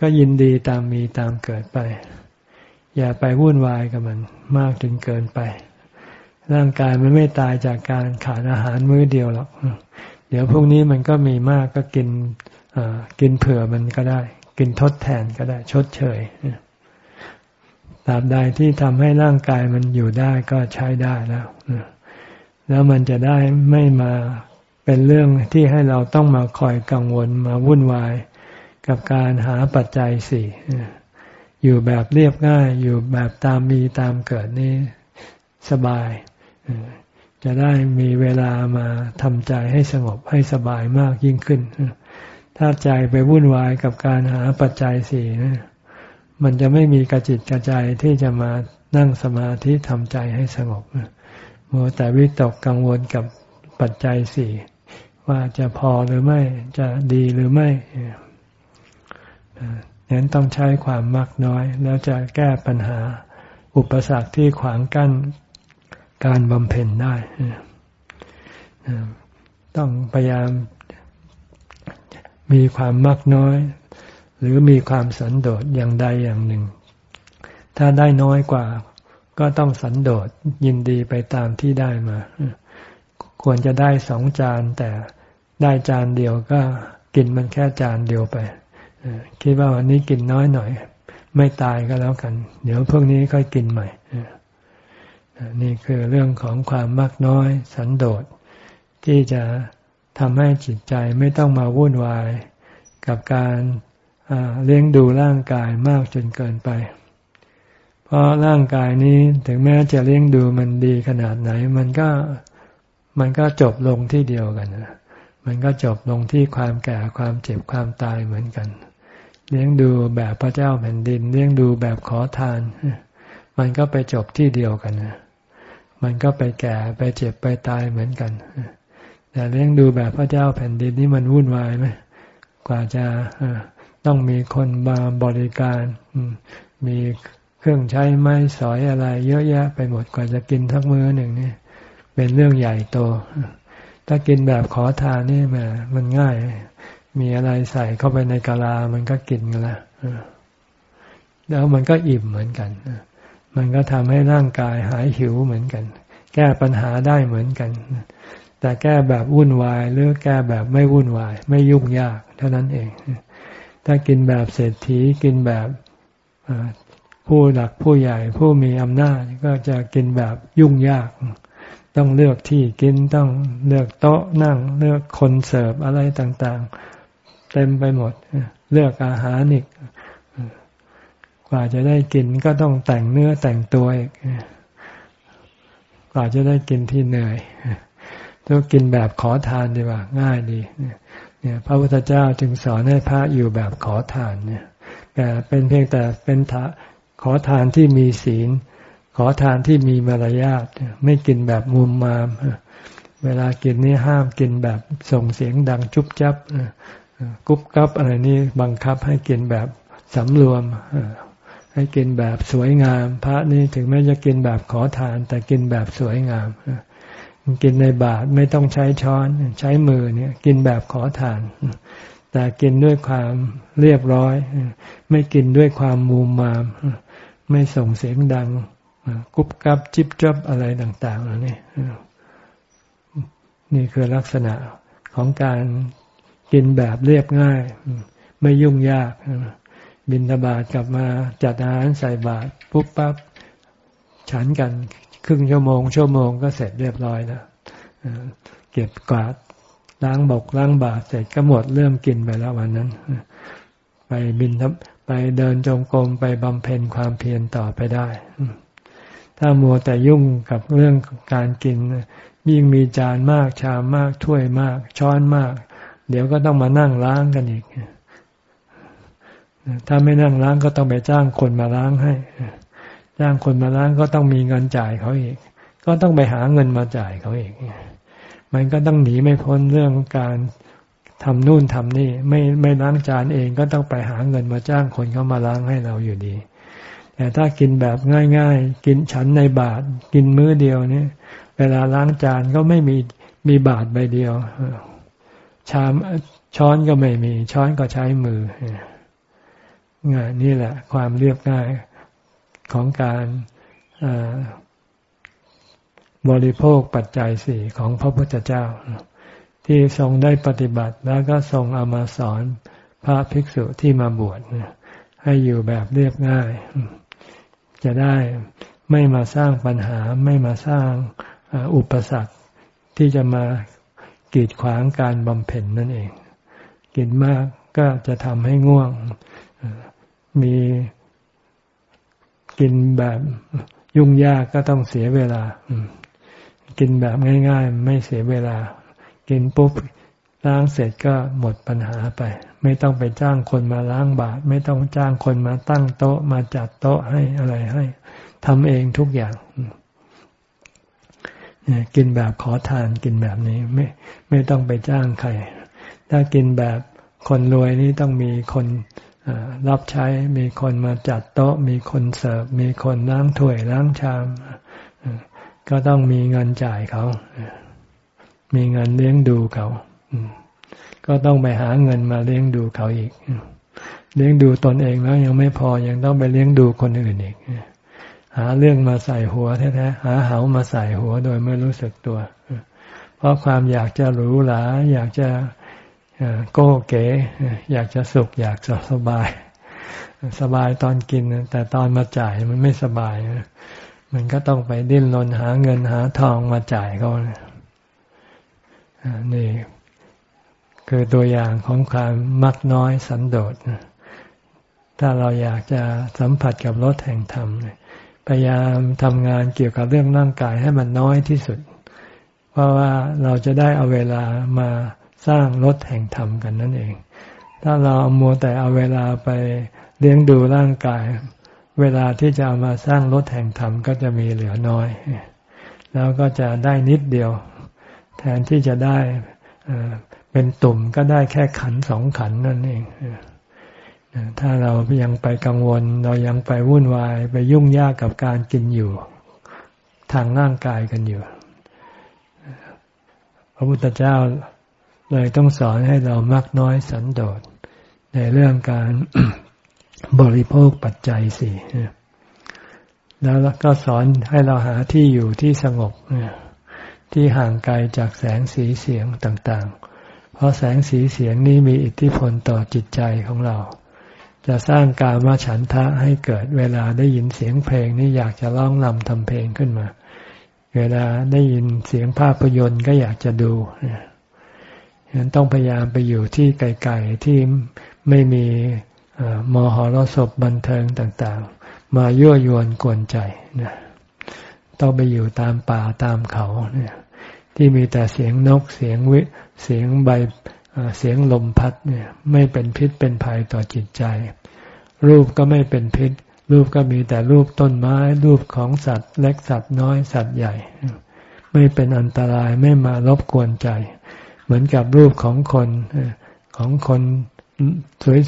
ก็ยินดีตามมีตามเกิดไป อย่าไปวุ่นวายกับมันมากจนเกินไป ร่างกายมันไม่ตายจากการขาดอาหารมื้อเดียวหรอก เดี๋ยวพวกนี้มันก็มีมากก็กินกินเผื่อมันก็ได้ กินทดแทนก็ได้ ชดเชยตราบใดที่ทำให้ร่างกายมันอยู่ได้ก็ใช้ได้แล้ว แล้วมันจะได้ไม่มาเป็นเรื่องที่ให้เราต้องมาคอยกังวลมาวุ่นวาย กับการหาปัจจัยสี่อยู่แบบเรียบง่าย อยู่แบบตามมีตามเกิดนี่สบาย จะได้มีเวลามาทำใจให้สงบให้สบายมากยิ่งขึ้น ถ้าใจไปวุ่นวายกับการหาปัจจัยสี่นะมันจะไม่มีกระจิตกระใจที่จะมานั่งสมาธิทำใจให้สงบ มัวแต่วิตกกังวลกับปัจจัยสี่ว่าจะพอหรือไม่จะดีหรือไม่นั้นต้องใช้ความมากน้อย แล้วจะแก้ปัญหาอุปสรรคที่ขวางกั้นการบำเพ็ญได้ ต้องพยายามมีความมากน้อย หรือมีความสันโดษอย่างใดอย่างหนึ่ง ถ้าได้น้อยกว่า ก็ต้องสันโดษยินดีไปตามที่ได้มา ควรจะได้สองจานแต่ได้จานเดียวก็กินมันแค่จานเดียวไปคิดว่าวันนี้กินน้อยหน่อย ไม่ตายก็แล้วกัน เดี๋ยวพวกนี้ค่อยกินใหม่นี่คือเรื่องของความมากน้อย สันโดษที่จะทำให้จิตใจไม่ต้องมาวุ่นวาย กับการเลี้ยงดูร่างกายมากจนเกินไป เพราะร่างกายนี้ถึงแม้จะเลี้ยงดูมันดีขนาดไหน มันก็มันก็จบลงที่เดียวกันนะมันก็จบลงที่ความแก่ความเจ็บความตายเหมือนกัน เลี้ยงดูแบบพระเจ้าแผ่นดิน เลี้ยงดูแบบขอทาน มันก็ไปจบที่เดียวกันนะมันก็ไปแก่ไปเจ็บไปตายเหมือนกันแต่เลี้ยงดูแบบพระเจ้าแผ่นดินนี่มันวุ่นวายไหมกว่าจะต้องมีคนมาบริการมี เครื่องใช้ไม้สอยอะไร เยอะแยะไปหมดกว่าจะกินทั้งมื้อหนึ่งนี่เป็นเรื่องใหญ่โต ถ้ากินแบบขอทานนี่มมันง่าย มีอะไรใส่เข้าไปในกะลา มันก็กินกันละแล้วมันก็อิ่มเหมือนกันมันก็ทำให้ร่างกายหายหิวเหมือนกัน แก้ปัญหาได้เหมือนกัน แต่แก้แบบวุ่นวาย หรือแก้แบบไม่วุ่นวาย ไม่ยุ่งยาก เท่านั้นเอง ถ้ากินแบบเศรษฐีกินแบบ ผู้หลักผู้ใหญ่ผู้มีอำนาจก็จะกินแบบยุ่งยาก ต้องเลือกที่กินต้องเลือกโต๊ะนั่ง เลือกคนเสิร์ฟอะไรต่างๆ เต็มไปหมด เลือกอาหารอีกกว่าจะได้กินก็ต้องแต่งเนื้อแต่งตัวอีกกว่าจะได้กินที่เหนื่อยต้องกินแบบขอทานดีกว่า ง่ายดีเนี่ย พระพุทธเจ้าจึงสอนให้พระอยู่แบบขอทานเนี่ยแต่เป็นเพียงแต่เป็นทะ ขอทานที่มีศีล ขอทานที่มีมารยาทไม่กินแบบมุมมาม เวลากินนี่ห้ามกินแบบส่งเสียงดังจุบจับกุ๊บกับอะไรนี่บังคับให้กินแบบสำรวม ให้กินแบบสวยงาม พระนี่ถึงแม้จะกินแบบขอทานแต่กินแบบสวยงามกินในบาตรไม่ต้องใช้ช้อนใช้มือเนี่ย กินแบบขอทาน แต่กินด้วยความเรียบร้อย ไม่กินด้วยความมูมมาม ไม่ส่งเสียงดังกุบกับจิบจับอะไรต่างๆเหล่านี้นี่คือลักษณะของการกินแบบเรียบง่าย ไม่ยุ่งยาก บินทบาทกลับมาจัดอาหารใส่บาตรปุ๊บปั๊บฉันกันครึ่งชั่วโมง ชั่วโมงก็เสร็จเรียบร้อยแล้วเก็บกวาดล้างบกล้างบาตรเสร็จก็หมดเริ่มกินไปแล้ววันนั้น ไปบินไป เดินจงกรมไปบำเพ็ญความเพียรต่อไปได้ ถ้ามัวแต่ยุ่งกับเรื่องการกิน ยิ่งมีจานมากชามมากถ้วยมาก ช้อนมาก เดี๋ยวก็ต้องมานั่งล้างกันอีก ถ้าไม่นั่งล้างก็ต้องไปจ้างคนมาล้างให้ จ้างคนมาล้างก็ต้องมีเงินจ่ายเขาอีก ก็ต้องไปหาเงินมาจ่ายเขาอีกมันก็ต้องหนีไม่พ้นเรื่องการ ทำนู่นทำนี่ไม่ไม่ล้างจานเองก็ต้องไปหาเงินมาจ้างคนเขามาล้างให้เราอยู่ดี แต่ถ้ากินแบบง่าย ๆ กินฉันในบาทกินมื้อเดียวเนี่ย เวลาล้างจานก็ไม่มีมีบาทใบเดียวชามช้อนก็ไม่มี ช้อนก็ใช้มืองายนี่แหละ ความเรียบง่ายของการบริโภคปัจจัยสี่ของพระพุทธเจ้า ที่ทรงได้ปฏิบัติแล้วก็ทรงเอามาสอนพระภิกษุที่มาบวชให้อยู่แบบเรียบง่าย จะได้ไม่มาสร้างปัญหาไม่มาสร้างอุปสรรคที่จะมากีดขวางการบำเพ็ญนั่นเอง กินมากก็จะทำให้ง่วง มีกินแบบยุ่งยากก็ต้องเสียเวลา กินแบบง่าย ๆ ไม่เสียเวลา กินปุ๊บล้างเสร็จก็หมดปัญหาไป ไม่ต้องไปจ้างคนมาล้างบาตรไม่ต้องจ้างคนมาตั้งโต๊ะมาจัดโต๊ะให้อะไรให้ทำเองทุกอย่างกินแบบขอทานกินแบบนี้ไม่ไม่ต้องไปจ้างใคร ถ้ากินแบบคนรวยนี่ต้องมีคนรับใช้ มีคนมาจัดโต๊ะ มีคนเสิร์ฟ มีคนล้างถ้วยล้างชาม ก็ต้องมีเงินจ่ายเขา มีเงินเลี้ยงดูเขาก็ต้องไปหาเงินมาเลี้ยงดูเขาอีก เลี้ยงดูตนเองแล้วยังไม่พอยังต้องไปเลี้ยงดูคนอื่นอีกหาเรื่องมาใส่หัวแท้ๆหาเหามาใส่หัวโดยไม่รู้สึกตัว เพราะความอยากจะหรูหราอยากจะโก้เก๋อยากจะสุข อยากจะสบาย สบายตอนกิน แต่ตอนมาจ่ายมันไม่สบาย มันก็ต้องไปดิ้นรนหาเงินหาทองมาจ่ายเขา นี่คือตัวอย่างของความมักน้อยสันโดษถ้าเราอยากจะสัมผัสกับรสแห่งธรรมพยายามทำงานเกี่ยวกับเรื่องร่างกายให้มันน้อยที่สุด เพราะว่าเราจะได้เอาเวลามาสร้างรถแห่งธรรมกันนั่นเอง ถ้าเราเอามัวแต่เอาเวลาไปเลี้ยงดูร่างกาย เวลาที่จะเอามาสร้างรถแห่งธรรมก็จะมีเหลือน้อย แล้วก็จะได้นิดเดียว แทนที่จะได้เป็นตุ่มก็ได้แค่ขันสองขันนั่นเองถ้าเรายังไปกังวล เรายังไปวุ่นวาย ไปยุ่งยากกับการกินอยู่ ทางร่างกายกันอยู่ พระพุทธเจ้าเลยต้องสอนให้เรามักน้อยสันโดษในเรื่องการบริโภคปัจจัยสี่แล้วก็สอนให้เราหาที่อยู่ที่สงบ ที่ห่างไกลจากแสงสีเสียงต่างๆ เพราะแสงสีเสียงนี้มีอิทธิพลต่อจิตใจของเรา จะสร้างการมาฉันทะให้เกิดเวลาได้ยินเสียงเพลงนี่อยากจะร้องนำทำเพลงขึ้นมา เวลาได้ยินเสียงภาพยนตร์ก็อยากจะดูฉะนั้นต้องพยายามไปอยู่ที่ไกลๆที่ไม่มีมหรสพบันเทิงต่างๆ มายั่วยวนกวนใจนะต้องไปอยู่ตามป่าตามเขาเนี่ย ที่มีแต่เสียงนกเสียงวิเสียงใบเสียงลมพัดเนี่ยไม่เป็นพิษเป็นภัยต่อจิตใจ รูปก็ไม่เป็นพิษ รูปก็มีแต่รูปต้นไม้ รูปของสัตว์ เล็กสัตว์น้อยสัตว์ใหญ่ ไม่เป็นอันตรายไม่มารบกวนใจ เหมือนกับรูปของคนของคน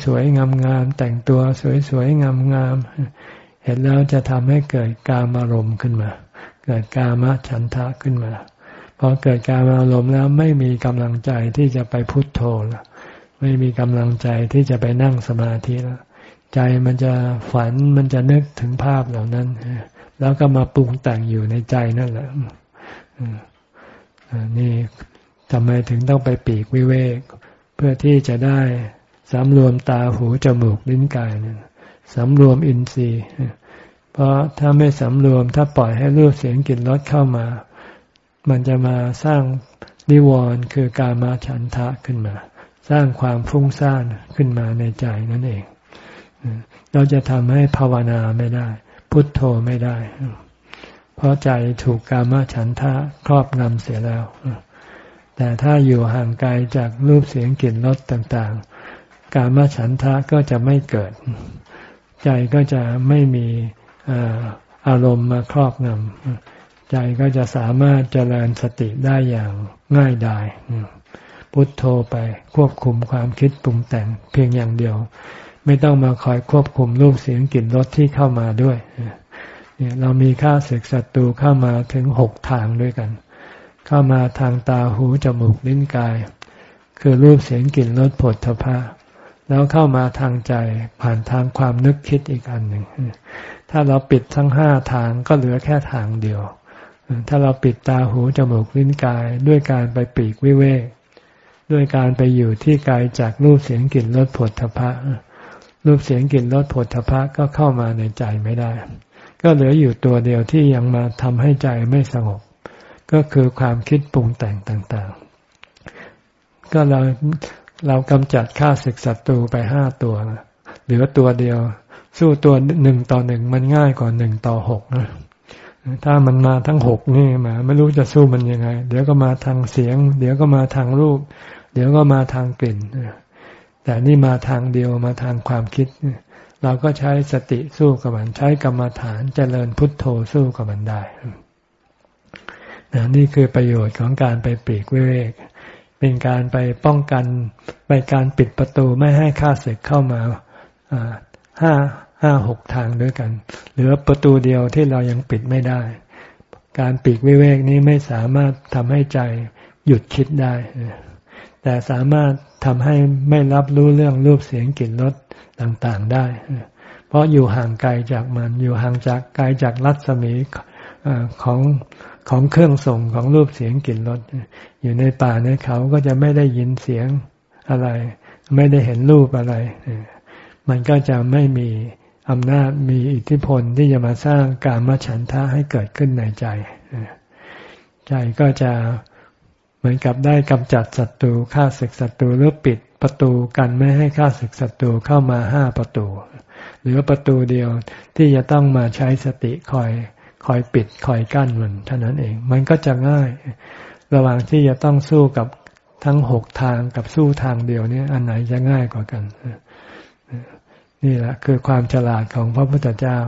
สวยๆงามๆแต่งตัวสวยๆงามๆเห็นแล้วจะทำให้เกิดกามารมณ์ขึ้นมา เกิดกามฉันทะขึ้นมา อเกิดกามารมณ์แล้วไม่มีกำลังใจที่จะไปพุโทโธละไม่มีกำลังใจที่จะไปนั่งสมาธิแล้วใจมันจะฝันมันจะนึกถึงภาพเหล่านั้น แล้วก็มาปรุงแต่งอยู่ในใจนั่นแหละนี่ทำไมถึงต้องไปปีกวิเวก เพื่อที่จะได้สำรวมตาหูจมูกลิ้นกายนั่นสำรวมอินทรีย์ เพราะถ้าไม่สำรวมถ้าปล่อยให้รูปเสียงกลิ่นรสเข้ามา มันจะมาสร้างนิวรณ์คือการมาฉันทะขึ้นมา สร้างความฟุ้งซ่านขึ้นมาในใจนั่นเอง เราจะทำให้ภาวนาไม่ได้ พุทโธไม่ได้ เพราะใจถูกกามฉันทะครอบงำเสียแล้ว แต่ถ้าอยู่ห่างไกลจากรูปเสียงกลิ่นรสต่างๆ กามาฉันทะก็จะไม่เกิด ใจก็จะไม่มีอารมณ์มาครอบงำ ใจก็จะสามารถเจริญสติได้อย่างง่ายดายพุทโธไปควบคุมความคิดปรุงแต่งเพียงอย่างเดียว ไม่ต้องมาคอยควบคุมรูปเสียงกลิ่นรสที่เข้ามาด้วยเนี่ยเรามีค่าศึกศัตรูเข้ามาถึงหกทางด้วยกัน เข้ามาทางตาหูจมูกลิ้นกาย คือรูปเสียงกลิ่นรสผลทพะแล้วเข้ามาทางใจผ่านทางความนึกคิดอีกอันหนึ่งถ้าเราปิดทั้งห้าทางก็เหลือแค่ทางเดียว ถ้าเราปิดตาหูจมูกลิ้นกายด้วยการไปปีกวิเวกด้วยการไปอยู่ที่กายจากรูปเสียงกลิ่นรสผลทพะรูปเสียงกลิ่นรสผลทพะก็เข้ามาในใจไม่ได้ ก็เหลืออยู่ตัวเดียวที่ยังมาทำให้ใจไม่สงบ ก็ก็คือความคิดปรุงแต่งต่างๆ ก็เราเรากำจัดฆ่าศึกศัตรูไปห้าตัว เหลือตัวเดียว สู้ตัวหนึ่งต่อหนึ่งมันง่ายกว่าหนึ่งต่อหกนะ ถ้ามันมาทั้งหกนี่มาไม่รู้จะสู้มันยังไง เดี๋ยวก็มาทางเสียง เดี๋ยวก็มาทางรูป เดี๋ยวก็มาทางกลิ่นแต่นี่มาทางเดียวมาทางความคิด เราก็ใช้สติสู้กับมัน ใช้กรรมฐานเจริญพุทโธสู้กับมันได้นี่คือประโยชน์ของการไปปีกเวกเป็นการไปป้องกันไปการปิดประตูไม่ให้ข้าศึกเข้ามาห้า ห้าหกทางด้วยกัน เหลือประตูเดียวที่เรายังปิดไม่ได้ การปีกวิเวกนี้ไม่สามารถทำให้ใจหยุดคิดได้ แต่สามารถทำให้ไม่รับรู้เรื่องรูปเสียงกลิ่นรสต่างๆได้ เพราะอยู่ห่างไกลจากมัน อยู่ห่างจากไกลจากรัศมีของของเครื่องส่งของรูปเสียงกลิ่นรสอยู่ในป่าในเขาก็จะไม่ได้ยินเสียงอะไร ไม่ได้เห็นรูปอะไร มันก็จะไม่มี อำนาจมีอิทธิพลที่จะมาสร้างการมฉันทะให้เกิดขึ้นในใจใจก็จะเหมือนกับได้กำจัดศัตรูฆ่าศึกศัตรูหรือปิดประตูกันไม่ให้ฆ่าศึกศัตรูเข้ามาห้าประตู หรือประตูเดียวที่จะต้องมาใช้สติคอยคอยปิดคอยกั้นมันเท่านั้นเอง มันก็จะง่าย ระหว่างที่จะต้องสู้กับทั้งหกทางกับสู้ทางเดียวนี้อันไหนจะง่ายกว่ากัน นี่แหละคือความฉลาดของพระพุทธเจ้า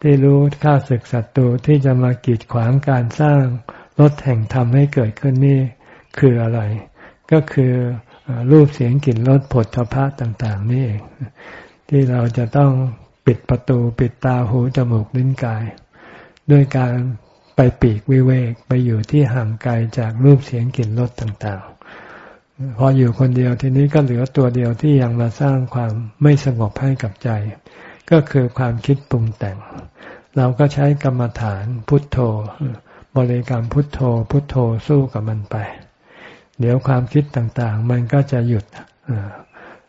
ที่รู้ค่าศึกศัตรูที่จะมากีดขวางการสร้างรถแห่งธรรมให้เกิดขึ้นนี่คืออะไร ก็คือรูปเสียงกลิ่นรสผลทพะต่าง ๆ นี่เองที่เราจะต้องปิดประตูปิดตาหูจมูกลิ้นกาย ด้วยการไปปีกวิเวกไปอยู่ที่ห่างไกลจากรูปเสียงกลิ่นรสต่างๆ พออยู่คนเดียวทีนี้ก็เหลือตัวเดียวที่ยังมาสร้างความไม่สงบให้กับใจ ก็คือความคิดปรุงแต่ง เราก็ใช้กรรมฐานพุทโธ บริกรรมพุทโธ พุทโธสู้กับมันไป เดี๋ยวความคิดต่างๆ มันก็จะหยุด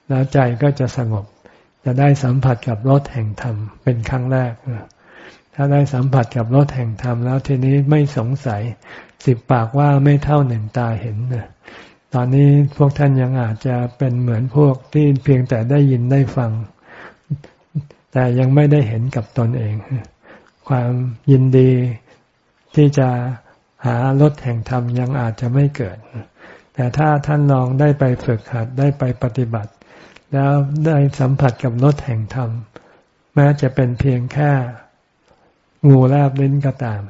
แล้วใจก็จะสงบ จะได้สัมผัสกับรสแห่งธรรมเป็นครั้งแรกถ้าได้สัมผัสกับรสแห่งธรรมแล้วทีนี้ไม่สงสัยสิบปากว่าไม่เท่าหนึ่งตาเห็น ตอนนี้พวกท่านยังอาจจะเป็นเหมือนพวกที่เพียงแต่ได้ยินได้ฟัง แต่ยังไม่ได้เห็นกับตนเอง ความยินดีที่จะหารถแห่งธรรมยังอาจจะไม่เกิด แต่ถ้าท่านลองได้ไปฝึกหัดได้ไปปฏิบัติ แล้วได้สัมผัสกับรสแห่งธรรม แม้จะเป็นเพียงแค่งูแลบลิ้นก็ตาม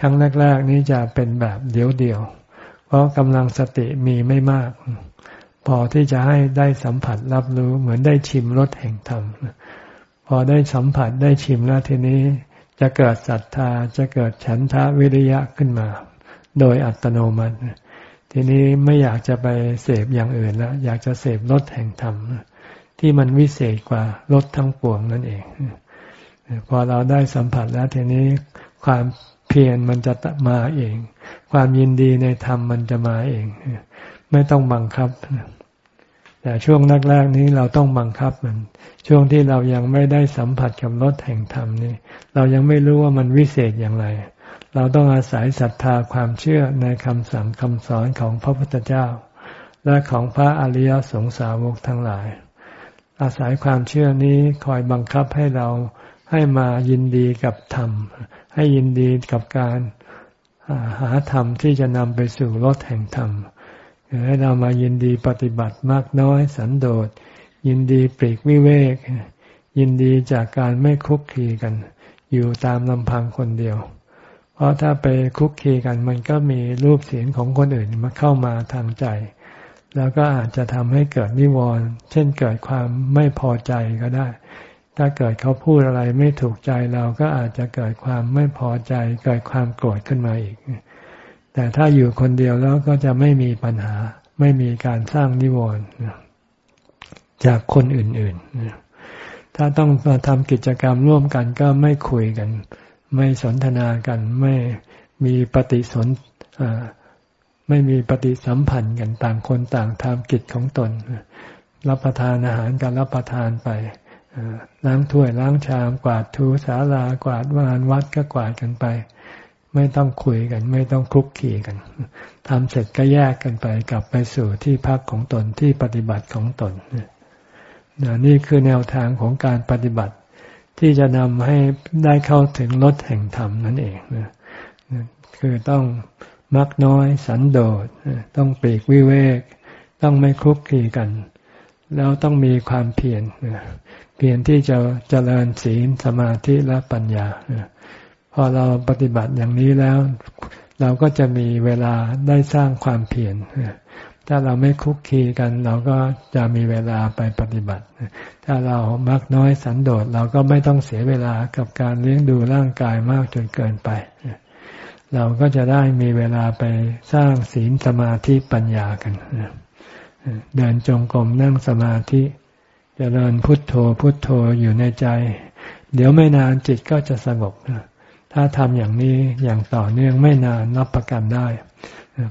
ครั้งแรก ๆ นี้จะเป็นแบบเดียวเดียว เพราะกำลังสติมีไม่มาก พอที่จะให้ได้สัมผัสรับรู้เหมือนได้ชิมรสแห่งธรรมพอได้สัมผัสได้ชิมแล้วทีนี้ จะเกิดศรัทธาจะเกิดฉันทะวิริยะขึ้นมา โดยอัตโนมัติ ทีนี้ไม่อยากจะไปเสพอย่างอื่นแล้วอยากจะเสพรสแห่งธรรมที่มันวิเศษกว่ารสทั้งปวงนั่นเองพอเราได้สัมผัสแล้วทีนี้ความ เพียรมันจะมาเอง ความยินดีในธรรมมันจะมาเอง ไม่ต้องบังคับ แต่ช่วงแรกๆนี้เราต้องบังคับมัน ช่วงที่เรายังไม่ได้สัมผัสกับรสแห่งธรรมนี่เรายังไม่รู้ว่ามันวิเศษอย่างไร เราต้องอาศัยศรัทธาความเชื่อในคำสั่งคำสอนของพระพุทธเจ้า และของพระอริยสงสาวกทั้งหลาย อาศัยความเชื่อนี้คอยบังคับให้เราให้มายินดีกับธรรม ให้ยินดีกับการหาธรรมที่จะนำไปสู่รถแห่งธรรมให้เรามายินดีปฏิบัติมากน้อยสันโดษ ยินดีปลีกวิเวก ยินดีจากการไม่คุกคีกัน อยู่ตามลำพังคนเดียว เพราะถ้าไปคุกคีกันมันก็มีรูปเสียงของคนอื่นมาเข้ามาทางใจ แล้วก็อาจจะทำให้เกิดนิวรณ์เช่นเกิดความไม่พอใจก็ได้ ถ้าเกิดเขาพูดอะไรไม่ถูกใจเราก็อาจจะเกิดความไม่พอใจ เกิดความโกรธขึ้นมาอีก แต่ถ้าอยู่คนเดียวแล้วก็จะไม่มีปัญหา ไม่มีการสร้างนิวรณ์จากคนอื่นๆ ถ้าต้องมาทำกิจกรรมร่วมกันก็ไม่คุยกัน ไม่สนทนากัน ไม่มีปฏิสนไม่มีปฏิสัมพันธ์กันต่างคนต่างทำกิจของตน รับประทานอาหารกันรับประทานไป ล้างถ้วยล้างชาม กวาดทูศาลากวาดวานวัดก็กวาดกันไป ไม่ต้องคุยกัน ไม่ต้องคลุกคีกันทำเสร็จก็แยกกันไป กลับไปสู่ที่พักของตนที่ปฏิบัติของตนนี่คือแนวทางของการปฏิบัติ ที่จะนำให้ได้เข้าถึงรถแห่งธรรมนั่นเองคือต้องมักน้อยสันโดษต้องปีกวิเวก ต้องไม่คลุกคลีกัน แล้วต้องมีความเพียรเพียรที่จะเจริญศีลสมาธิและปัญญาพอเราปฏิบัติอย่างนี้แล้ว เราก็จะมีเวลาได้สร้างความเพียรถ้าเราไม่คุกคีกัน เราก็จะมีเวลาไปปฏิบัติ ถ้าเรามักน้อยสันโดษเราก็ไม่ต้องเสียเวลากับการเลี้ยงดูร่างกายมากจนเกินไป เราก็จะได้มีเวลาไปสร้างศีลสมาธิปัญญากัน เดินจงกรมนั่งสมาธิจเจริญพุทโธพุทโธอยู่ในใจ เดี๋ยวไม่นานจิตก็จะสงบถ้าทำอย่างนี้อย่างต่อเนื่องไม่นานรับประกันได้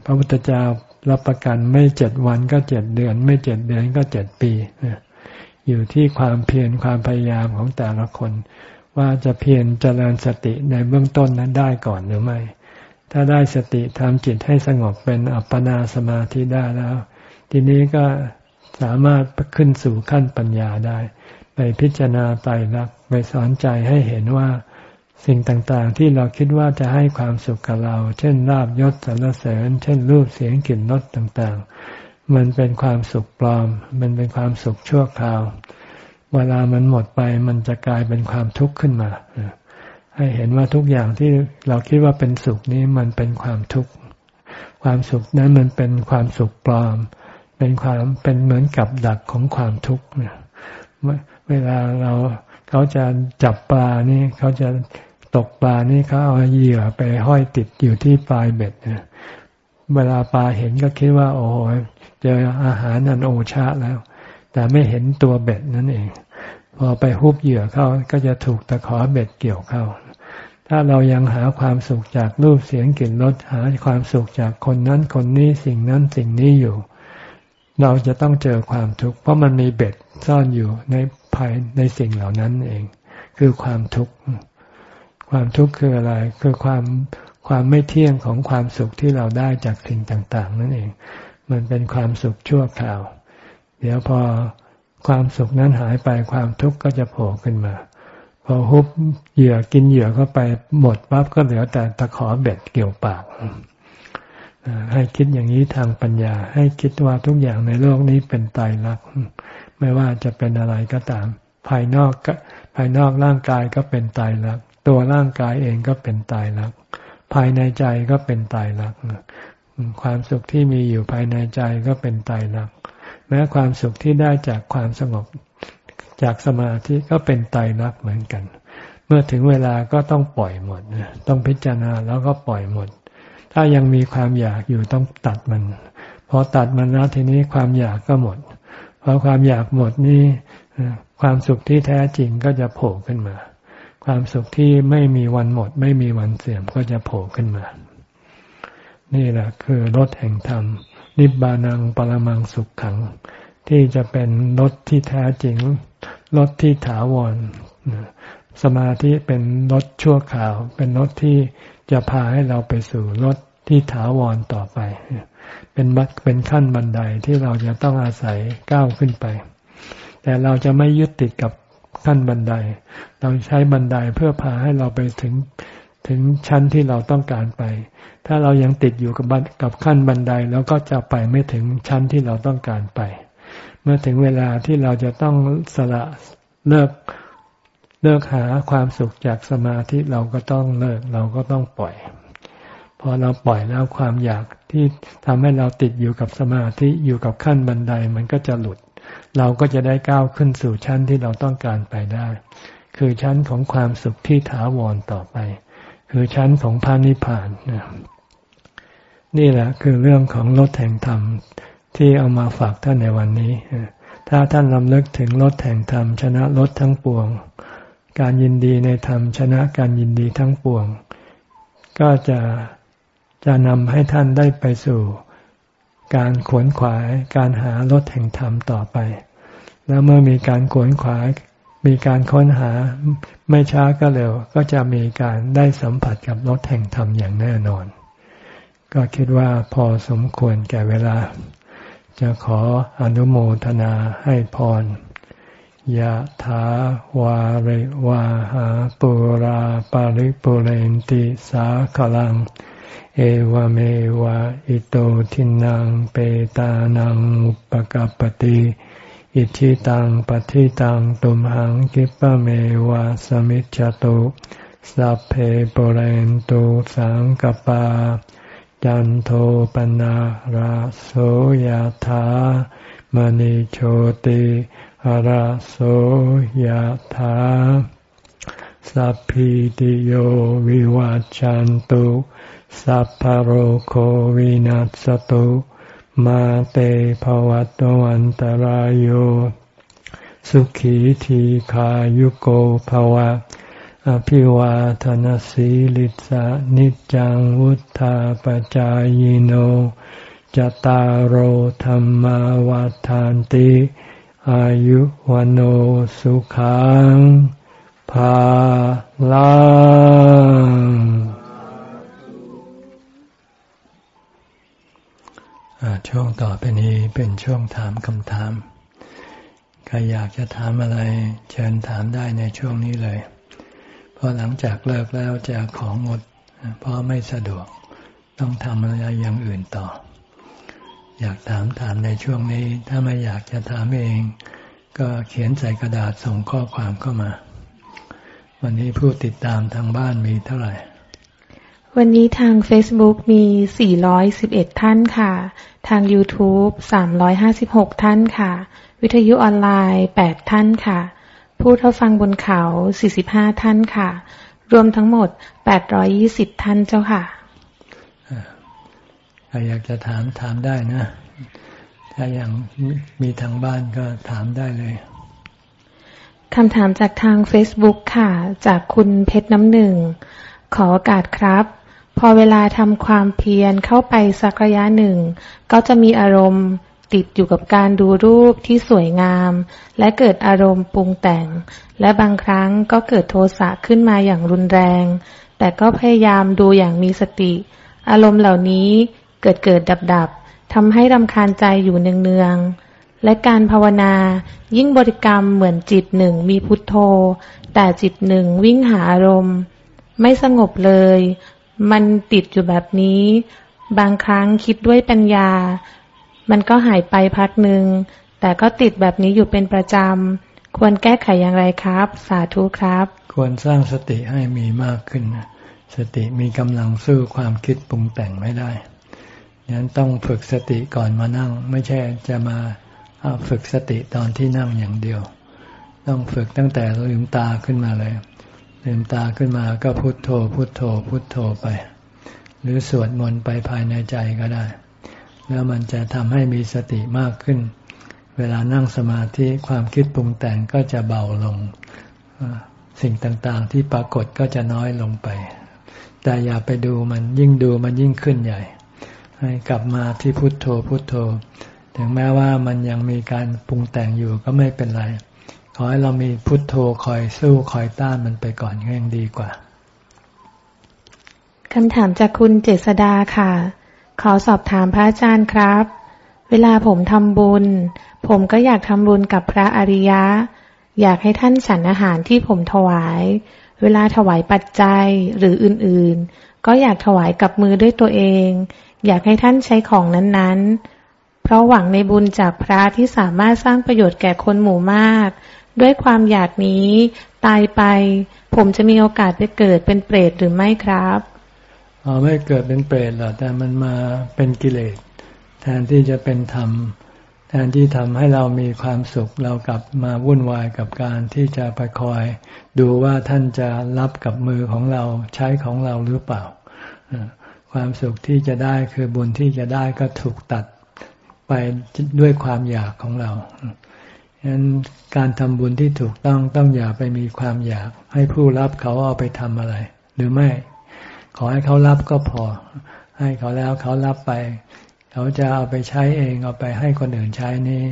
พระพุทธเจ้ารับประกันไม่เจ็ดวันก็เจ็ดเดือน ไม่เจ็ดเดือนก็เจ็ดปีอยู่ที่ความเพียรความพยายามของแต่ละคน ว่าจะเพียรเจริญสติในเบื้องต้นนั้นได้ก่อนหรือไม่ ถ้าได้สติทำจิตให้สงบเป็นอัปปนาสมาธิได้แล้ว ทีนี้ก็สามารถขึ้นสู่ขั้นปัญญาได้ ไปพิจารณาไตรลักษณ์ไปสอนใจให้เห็นว่าสิ่งต่างๆ ที่เราคิดว่าจะให้ความสุขกับเรา เช่นลาบยศสรรเสริญ เช่นรูปเสียงกลิ่นรสต่างๆ มันเป็นความสุขปลอม มันเป็นความสุขชั่วคราว เวลามันหมดไปมันจะกลายเป็นความทุกข์ขึ้นมา ให้เห็นว่าทุกอย่างที่เราคิดว่าเป็นสุขนี้มันเป็นความทุกข์ ความสุขนั้นมันเป็นความสุขปลอม เป็นความเป็นเหมือนกับดักของความทุกข์เวลาเราเขาจะจับปลานี่เขาจะตกปลานี่เขาเอาเหยื่อไปห้อยติดอยู่ที่ปลายเบ็ดเนี่ยเวลาปลาเห็นก็คิดว่า โอ้โหเจออาหารนันโอชาแล้ว แต่ไม่เห็นตัวเบ็ดนั่นเอง พอไปฮุบเหยื่อเข้าก็จะถูกตะขอเบ็ดเกี่ยวเข้า ถ้าเรายังหาความสุขจากรูปเสียงกลิ่นรสหาความสุขจากคนนั้นคนนี้สิ่งนั้นสิ่งนี้อยู่ เราจะต้องเจอความทุกข์เพราะมันมีเบ็ดซ่อนอยู่ในภายในสิ่งเหล่านั้นเอง คือความทุกข์ ความทุกข์คืออะไร คือความความไม่เที่ยงของความสุขที่เราได้จากสิ่งต่าง ๆ นั่นเอง มันเป็นความสุขชั่วคราว เดี๋ยวพอความสุขนั้นหายไปความทุกข์ก็จะโผล่ขึ้นมา พอฮุบเหยื่อกินเหยื่อเข้าไปหมดปั๊บก็เหลือแต่ตะขอเบ็ดเกี่ยวปาก ให้คิดอย่างนี้ทางปัญญา ให้คิดว่าทุกอย่างในโลกนี้เป็นตายรัก ไม่ว่าจะเป็นอะไรก็ตาม ภายนอกภายนอกร่างกายก็เป็นตายรัก ตัวร่างกายเองก็เป็นตายรัก ภายในใจก็เป็นตายรัก ความสุขที่มีอยู่ภายในใจก็เป็นตายรัก แม้ความสุขที่ได้จากความสงบจากสมาธิก็เป็นตายรักเหมือนกัน เมื่อถึงเวลาก็ต้องปล่อยหมดต้องพิจารณาแล้วก็ปล่อยหมด ถ้ายังมีความอยากอยู่ต้องตัดมันพอตัดมันแล้วทีนี้ความอยากก็หมดพอความอยากหมดนี่ความสุขที่แท้จริงก็จะโผล่ขึ้นมา ความสุขที่ไม่มีวันหมด ไม่มีวันเสื่อมก็จะโผล่ขึ้นมา นี่แหละคือรถแห่งธรรม นิบานังปรมังสุขขัง ที่จะเป็นรถที่แท้จริงรถที่ถาวรสมาธิเป็นรถชั่วคราว เป็นรถที่ จะพาให้เราไปสู่รถที่ถาวรต่อไป เป็นบัเป็นขั้นบันไดที่เราจะต้องอาศัยก้าวขึ้นไป แต่เราจะไม่ยึดติดกับขั้นบันได เราใช้บันไดเพื่อพาให้เราไปถึงถึงชั้นที่เราต้องการไป ถ้าเรายังติดอยู่กับกับขั้นบันไดแล้วก็จะไปไม่ถึงชั้นที่เราต้องการไป เมื่อถึงเวลาที่เราจะต้องสละเลิก เลิกหาความสุขจากสมาธิเราก็ต้องเลิกเราก็ต้องปล่อย พอเราปล่อยแล้วความอยากที่ทำให้เราติดอยู่กับสมาธิอยู่กับขั้นบันไดมันก็จะหลุด เราก็จะได้ก้าวขึ้นสู่ชั้นที่เราต้องการไปได้ คือชั้นของความสุขที่ถาวรต่อไป คือชั้นของพานิพานนี่แหละคือเรื่องของรถแห่งธรรมที่เอามาฝากท่านในวันนี้ ถ้าท่านลำลึกถึงรถแห่งธรรมชนะรถทั้งปวง การยินดีในธรรมชนะการยินดีทั้งปวง ก็จะจะนำให้ท่านได้ไปสู่ การขวนขวายการหารถแห่งธรรมต่อไป แล้วเมื่อมีการขวนขวายมีการค้นหาไม่ช้าก็เร็ว ก็จะมีการได้สัมผัสกับรถแห่งธรรมอย่างแน่นอน ก็คิดว่าพอสมควรแก่เวลา จะขออนุโมทนาให้พร ยะถาวาริวาหาปุราปาริปุเรนติสาขลัง เอวเมวะอิโตทินังเปตานังอุปกัปติอิชิตังปฏิตังตุมหังกิปะเมวะสมิจจตุสัพเพปเรนตุสังกปา จันโทปนะราโสยธามณิโชติ หราโสยธาสัพพิติโยวิวัจจันตุสัพพโรโควินัสตุมาเตภวัตวันตารโยสุขีทีขายุโกภวะ อภิวาทนสีลิสานิจังวุธาปจายโนจตารโหธรรมวาทานติ อายุวันโอสุขังภาลังช่วงต่อไปนี้เป็นช่วงถามคำถาม ใครอยากจะถามอะไร เชิญถามได้ในช่วงนี้เลย เพราะหลังจากเลิกแล้วจะของงด เพราะไม่สะดวก ต้องทำอะไรอย่างอื่นต่อ อยากถามถามในช่วงนี้ ถ้าไม่อยากจะถามเอง ก็เขียนใส่กระดาษส่งข้อความเข้ามา วันนี้ผู้ติดตามทางบ้านมีเท่าไหร่ วันนี้ทาง Facebook มี 411 ท่านค่ะ ทาง YouTube 356 ท่านค่ะ วิทยุออนไลน์ 8 ท่านค่ะ ผู้เท่าฟังบนเขา 45 ท่านค่ะ รวมทั้งหมด 820 ท่านเจ้าค่ะ ใครอยากจะถามถามได้นะ ถ้าอย่างมีทางบ้านก็ถามได้เลยคำถามจากทาง Facebook ค่ะ จากคุณเพชรน้ำหนึ่ง ขอโอกาสครับ พอเวลาทำความเพียรเข้าไปสักระยะหนึ่ง ก็จะมีอารมณ์ติดอยู่กับการดูรูปที่สวยงาม และเกิดอารมณ์ปรุงแต่ง และบางครั้งก็เกิดโทสะขึ้นมาอย่างรุนแรง แต่ก็พยายามดูอย่างมีสติ อารมณ์เหล่านี้ เกิดเกิดดับดับทำให้รำคาญใจอยู่เนืองๆ และการภาวนายิ่งบริกรรมเหมือนจิตหนึ่งมีพุทโธ แต่จิตหนึ่งวิ่งหาอารมณ์ ไม่สงบเลย มันติดอยู่แบบนี้ บางครั้งคิดด้วยปัญญา มันก็หายไปพักหนึ่ง แต่ก็ติดแบบนี้อยู่เป็นประจำ ควรแก้ไขอย่างไรครับ สาธุครับ ควรสร้างสติให้มีมากขึ้น สติมีกำลังสู้ความคิดปรุงแต่งไม่ได้ นั้นต้องฝึกสติก่อนมานั่ง ไม่ใช่จะมาฝึกสติตอนที่นั่งอย่างเดียว ต้องฝึกตั้งแต่ลืมตาขึ้นมาเลย ลืมตาขึ้นมาก็พุโทโธ พุโทโธ พุโทโธไป หรือสวดมนต์ไปภายในใจก็ได้ แล้วมันจะทำให้มีสติมากขึ้น เวลานั่งสมาธิความคิดปรุงแต่งก็จะเบาลง สิ่งต่างๆที่ปรากฏก็จะน้อยลงไป แต่อย่าไปดูมันยิ่งดูมันยิ่งขึ้นใหญ่ ให้กลับมาที่พุทโธพุทโธ ถึงแม้ว่ามันยังมีการปรุงแต่งอยู่ก็ไม่เป็นไร ขอให้เรามีพุทโธคอยสู้คอยต้านมันไปก่อนก็ยังดีกว่าคำถามจากคุณเจษดาค่ะ ขอสอบถามพระอาจารย์ครับ เวลาผมทำบุญ ผมก็อยากทำบุญกับพระอริยะ อยากให้ท่านฉันอาหารที่ผมถวาย เวลาถวายปัจจัยหรืออื่นๆ ก็อยากถวายกับมือด้วยตัวเอง อยากให้ท่านใช้ของนั้นๆ เพราะหวังในบุญจากพระที่สามารถสร้างประโยชน์แก่คนหมู่มาก ด้วยความอยากนี้ตายไป ผมจะมีโอกาสไปเกิดเป็นเปรตหรือไม่ครับอ๋อไม่เกิดเป็นเปรตหรอกแต่มันมาเป็นกิเลสแทนที่จะเป็นธรรม แทนที่ทำให้เรามีความสุข เรากลับมาวุ่นวายกับการที่จะไปคอย ดูว่าท่านจะรับกับมือของเราใช้ของเราหรือเปล่า ความสุขที่จะได้คือบุญที่จะได้ก็ถูกตัดไปด้วยความอยากของเราฉะนั้นการทำบุญที่ถูกต้องต้องอย่าไปมีความอยาก ให้ผู้รับเขาเอาไปทำอะไร หรือไม่ ขอให้เขารับก็พอ ให้เขาแล้วเขารับไป เขาจะเอาไปใช้เองเอาไปให้คนอื่นใช้นี่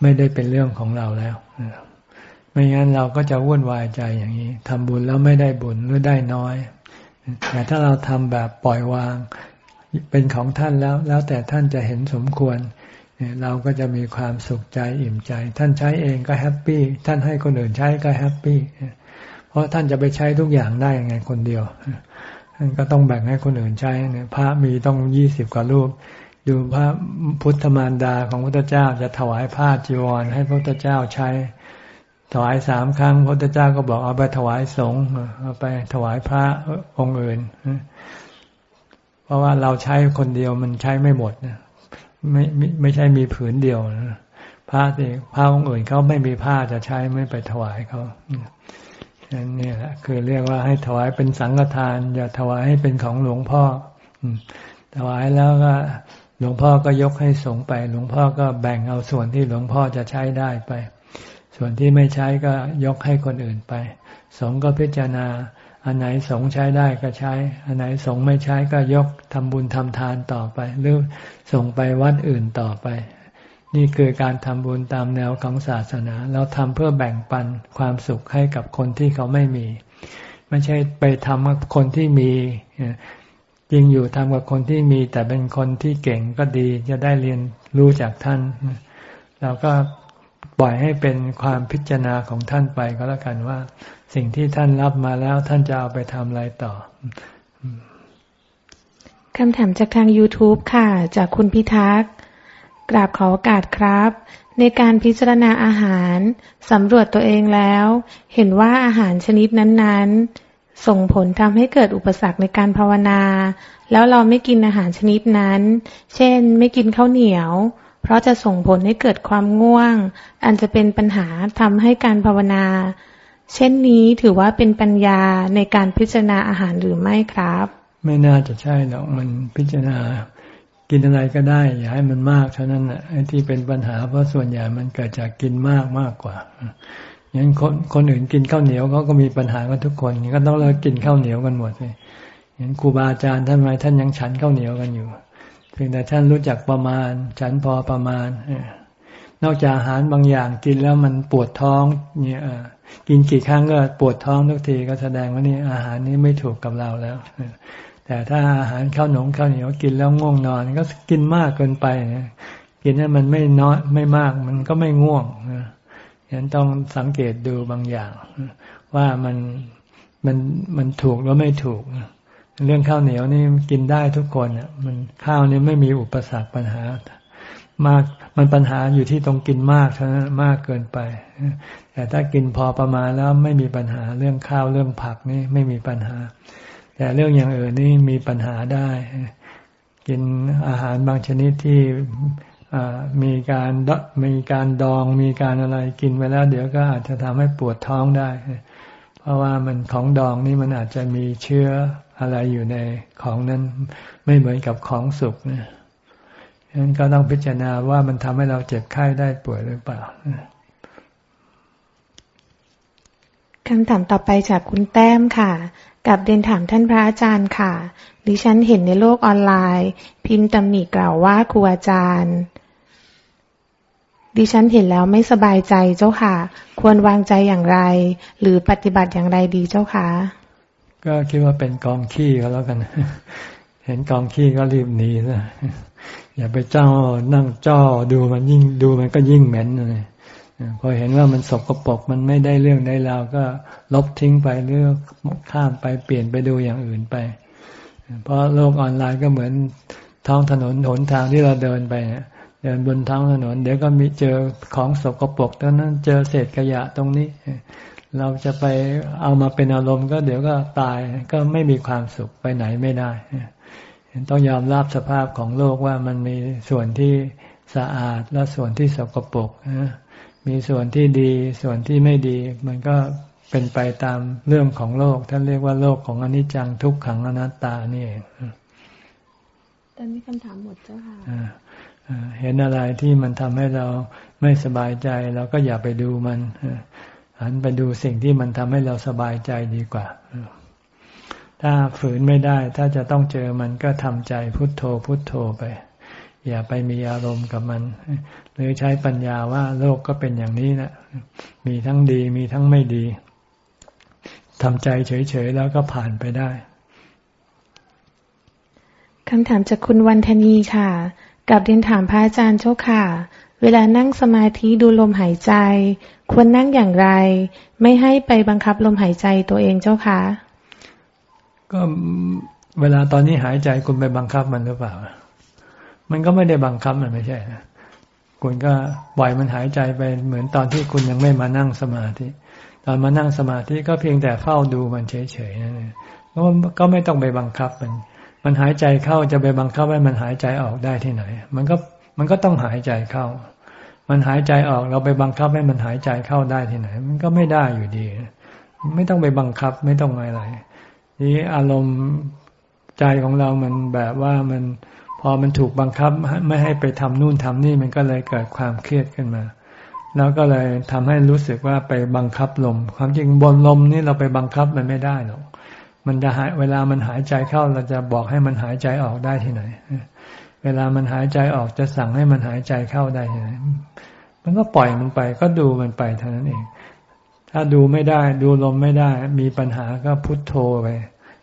ไม่ได้เป็นเรื่องของเราแล้วไม่งั้นเราก็จะวุ่นวายใจอย่างนี้ทำบุญแล้วไม่ได้บุญหรือได้น้อย แต่ถ้าเราทำแบบปล่อยวาง เป็นของท่านแล้ว แล้วแต่ท่านจะเห็นสมควร เราก็จะมีความสุขใจอิ่มใจ ท่านใช้เองก็แฮปปี้ ท่านให้คนอื่นใช้ก็แฮปปี้ เพราะท่านจะไปใช้ทุกอย่างได้ยังไงคนเดียว ท่านก็ต้องแบ่งให้คนอื่นใช้เนี่ยพระมีต้องยี่สิบกว่ารูป ดูพระพุทธมารดาของพระพุทธเจ้าจะถวายผ้าจีวรให้พระพุทธเจ้าใช้ ถวายสามครั้งพระพุทธเจ้าก็บอกเอาไปถวายสงฆ์เอาไปถวายพระองค์อื่น เพราะว่าเราใช้คนเดียวมันใช้ไม่หมดนะไม่ไม่ไม่ใช่มีผืนเดียวนะผ้าที่ผ้าองค์อื่นเขาไม่มีผ้าจะใช้ไม่ไปถวายเขานั่นนี่แหละคือเรียกว่าให้ถวายเป็นสังฆทาน อย่าถวายให้เป็นของหลวงพ่อถวายแล้วก็หลวงพ่อก็ยกให้สงไป หลวงพ่อก็แบ่งเอาส่วนที่หลวงพ่อจะใช้ได้ไป ส่วนที่ไม่ใช้ก็ยกให้คนอื่นไป สงก็พิจารณา อันไหนสงใช้ได้ก็ใช้ อันไหนสงไม่ใช้ก็ยกทำบุญทำทานต่อไป หรือส่งไปวัดอื่นต่อไป นี่คือการทำบุญตามแนวของศาสนา เราทำเพื่อแบ่งปันความสุขให้กับคนที่เขาไม่มี ไม่ใช่ไปทำกับคนที่มีจริงอยู่ทำกับคนที่มีแต่เป็นคนที่เก่งก็ดีจะได้เรียนรู้จากท่านเราก็ ปล่อยให้เป็นความพิจารณาของท่านไปก็แล้วกันว่า สิ่งที่ท่านรับมาแล้วท่านจะเอาไปทำอะไรต่อคำถามจากทาง YouTube ค่ะ จากคุณพิทักษ์กราบขอโอกาสครับ ในการพิจารณาอาหารสำรวจตัวเองแล้ว เห็นว่าอาหารชนิดนั้น ๆ ส่งผลทำให้เกิดอุปสรรคในการภาวนา แล้วเราไม่กินอาหารชนิดนั้น เช่น ไม่กินข้าวเหนียว เพราะจะส่งผลให้เกิดความง่วง อันจะเป็นปัญหาทำให้การภาวนา เช่นนี้ถือว่าเป็นปัญญาในการพิจารณาอาหารหรือไม่ครับ ไม่น่าจะใช่หรอกมันพิจารณา กินอะไรก็ได้ อย่าให้มันมากเท่านั้นแหละที่เป็นปัญหาเพราะส่วนใหญ่มันเกิดจากกินมากมากกว่าอย่างคนคนอื่นกินข้าวเหนียวเขาก็มีปัญหากันทุกคนก็ต้องเลิกกินข้าวเหนียวกันหมดเลยเห็นครูบาอาจารย์ท่านไมท่านยังฉันข้าวเหนียวกันอยู่ พียงแต่ท่านรู้จักประมาณ ฉันพอประมาณนอกจากอาหารบางอย่างกินแล้วมันปวดท้องเนี่ยกินกี่ครั้งก็ปวดท้องทุกทีก็แสดงว่านี่อาหารนี้ไม่ถูกกับเราแล้วแต่ถ้าอาหารข้าวหนงข้าวเหนียวกินแล้วง่วงนอน ก็กินมากเกินไปกินให้มันไม่น้อยไม่มากมันก็ไม่ง่วงฉะนั้นต้องสังเกตดูบางอย่าง ว่ามันมันมันถูกหรือไม่ถูก เรื่องข้าวเหนียวนี่กินได้ทุกคนอะมันข้าวนี่ไม่มีอุปสรรคปัญหา มากมันปัญหาอยู่ที่ตรงกินมากเท่านั้นมากเกินไป แต่ถ้ากินพอประมาณแล้วไม่มีปัญหาเรื่องข้าวเรื่องผักนี่ไม่มีปัญหา แต่เรื่องอย่างอื่นนี่มีปัญหาได้ กินอาหารบางชนิดที่มีการมีการดองมีการอะไรกินไปแล้ว เดี๋ยวก็อาจจะทำให้ปวดท้องได้ เพราะว่ามันของดองนี่มันอาจจะมีเชื้อ อะไรอยู่ในของนั้นไม่เหมือนกับของสุกนะฉะนั้นก็ต้องพิจารณาว่ามันทำให้เราเจ็บไข้ได้ป่วยหรือเปล่าคำถามต่อไปจากคุณแต้มค่ะกับเรียนถามท่านพระอาจารย์ค่ะ ดิฉันเห็นในโลกออนไลน์ พิมพ์ตำหนิกล่าวว่าครูอาจารย์ ดิฉันเห็นแล้วไม่สบายใจเจ้าค่ะ ควรวางใจอย่างไร หรือปฏิบัติอย่างไรดีเจ้าค่ะ ก็คิดว่าเป็นกองขี้ก็แล้วกัน เห็นกองขี้ก็รีบหนีนะอย่าไปเจ้านั่งจ้อดูมันยิ่งดูมันก็ยิ่งเหม็นเลยพอเห็นว่ามันสกปรกมันไม่ได้เรื่องได้ราวก็ลบทิ้งไปหรือข้ามไปเปลี่ยนไปดูอย่างอื่นไป เพราะโลกออนไลน์ก็เหมือนท้องถนนหนทางที่เราเดินไปเดินบนท้องถนน เดี๋ยวก็มีเจอของสกปรกตรงนั้นเจอเศษขยะตรงนี้ เราจะไปเอามาเป็นอารมณ์ก็เดี๋ยวก็ตายก็ไม่มีความสุขไปไหนไม่ได้ ต้องยอมรับสภาพของโลกว่ามันมีส่วนที่สะอาดและส่วนที่สกปรกมีส่วนที่ดีส่วนที่ไม่ดี มันก็เป็นไปตามเรื่องของโลกท่านเรียกว่าโลกของอนิจจังทุกขังอนัตตานี่เองตอนนี้คำถามหมดเจ้าค่ะเห็นอะไรที่มันทำให้เราไม่สบายใจเราก็อย่าไปดูมัน หันไปดูสิ่งที่มันทำให้เราสบายใจดีกว่า ถ้าฝืนไม่ได้ ถ้าจะต้องเจอมันก็ทำใจพุทโธพุทโธไป อย่าไปมีอารมณ์กับมัน หรือใช้ปัญญาว่าโลกก็เป็นอย่างนี้นะมีทั้งดีมีทั้งไม่ดีทำใจเฉยๆแล้วก็ผ่านไปได้คำถามจากคุณวันธนีค่ะ กับเรียนถามพระอาจารย์เจ้าค่ะ เวลานั่งสมาธิดูลมหายใจ ควรนั่งอย่างไร ไม่ให้ไปบังคับลมหายใจตัวเองเจ้าคะ ก็เวลาตอนนี้หายใจคุณไปบังคับมันหรือเปล่า มันก็ไม่ได้บังคับมันไม่ใช่คุณก็ปล่อยมันหายใจไปเหมือนตอนที่คุณยังไม่มานั่งสมาธิ ตอนมานั่งสมาธิก็เพียงแต่เฝ้าดูมันเฉยๆนั่นเองก็ไม่ต้องไปบังคับมัน มันหายใจเข้าจะไปบังคับให้มันหายใจออกได้ที่ไหน มันก็มันก็ต้องหายใจเข้า มันหายใจออกเราไปบังคับให้มันหายใจเข้าได้ที่ไหน มันก็ไม่ได้อยู่ดี ไม่ต้องไปบังคับไม่ต้องอะไรนี่อารมณ์ใจของเรามันแบบว่ามันพอมันถูกบังคับไม่ให้ไปทำนู่นทำนี่มันก็เลยเกิดความเครียดขึ้นมา แล้วก็เลยทำให้รู้สึกว่าไปบังคับลม ความจริงบนลมนี่เราไปบังคับมันไม่ได้หรอกมันจะหายเวลามันหายใจเข้าเราจะบอกให้มันหายใจออกได้ที่ไหน เวลามันหายใจออกจะสั่งให้มันหายใจเข้าได้ไหนมันก็ปล่อยมันไปก็ดูมันไปเท่านั้นเอง ถ้าดูไม่ได้ดูลมไม่ได้ มีปัญหาก็พุทโธไป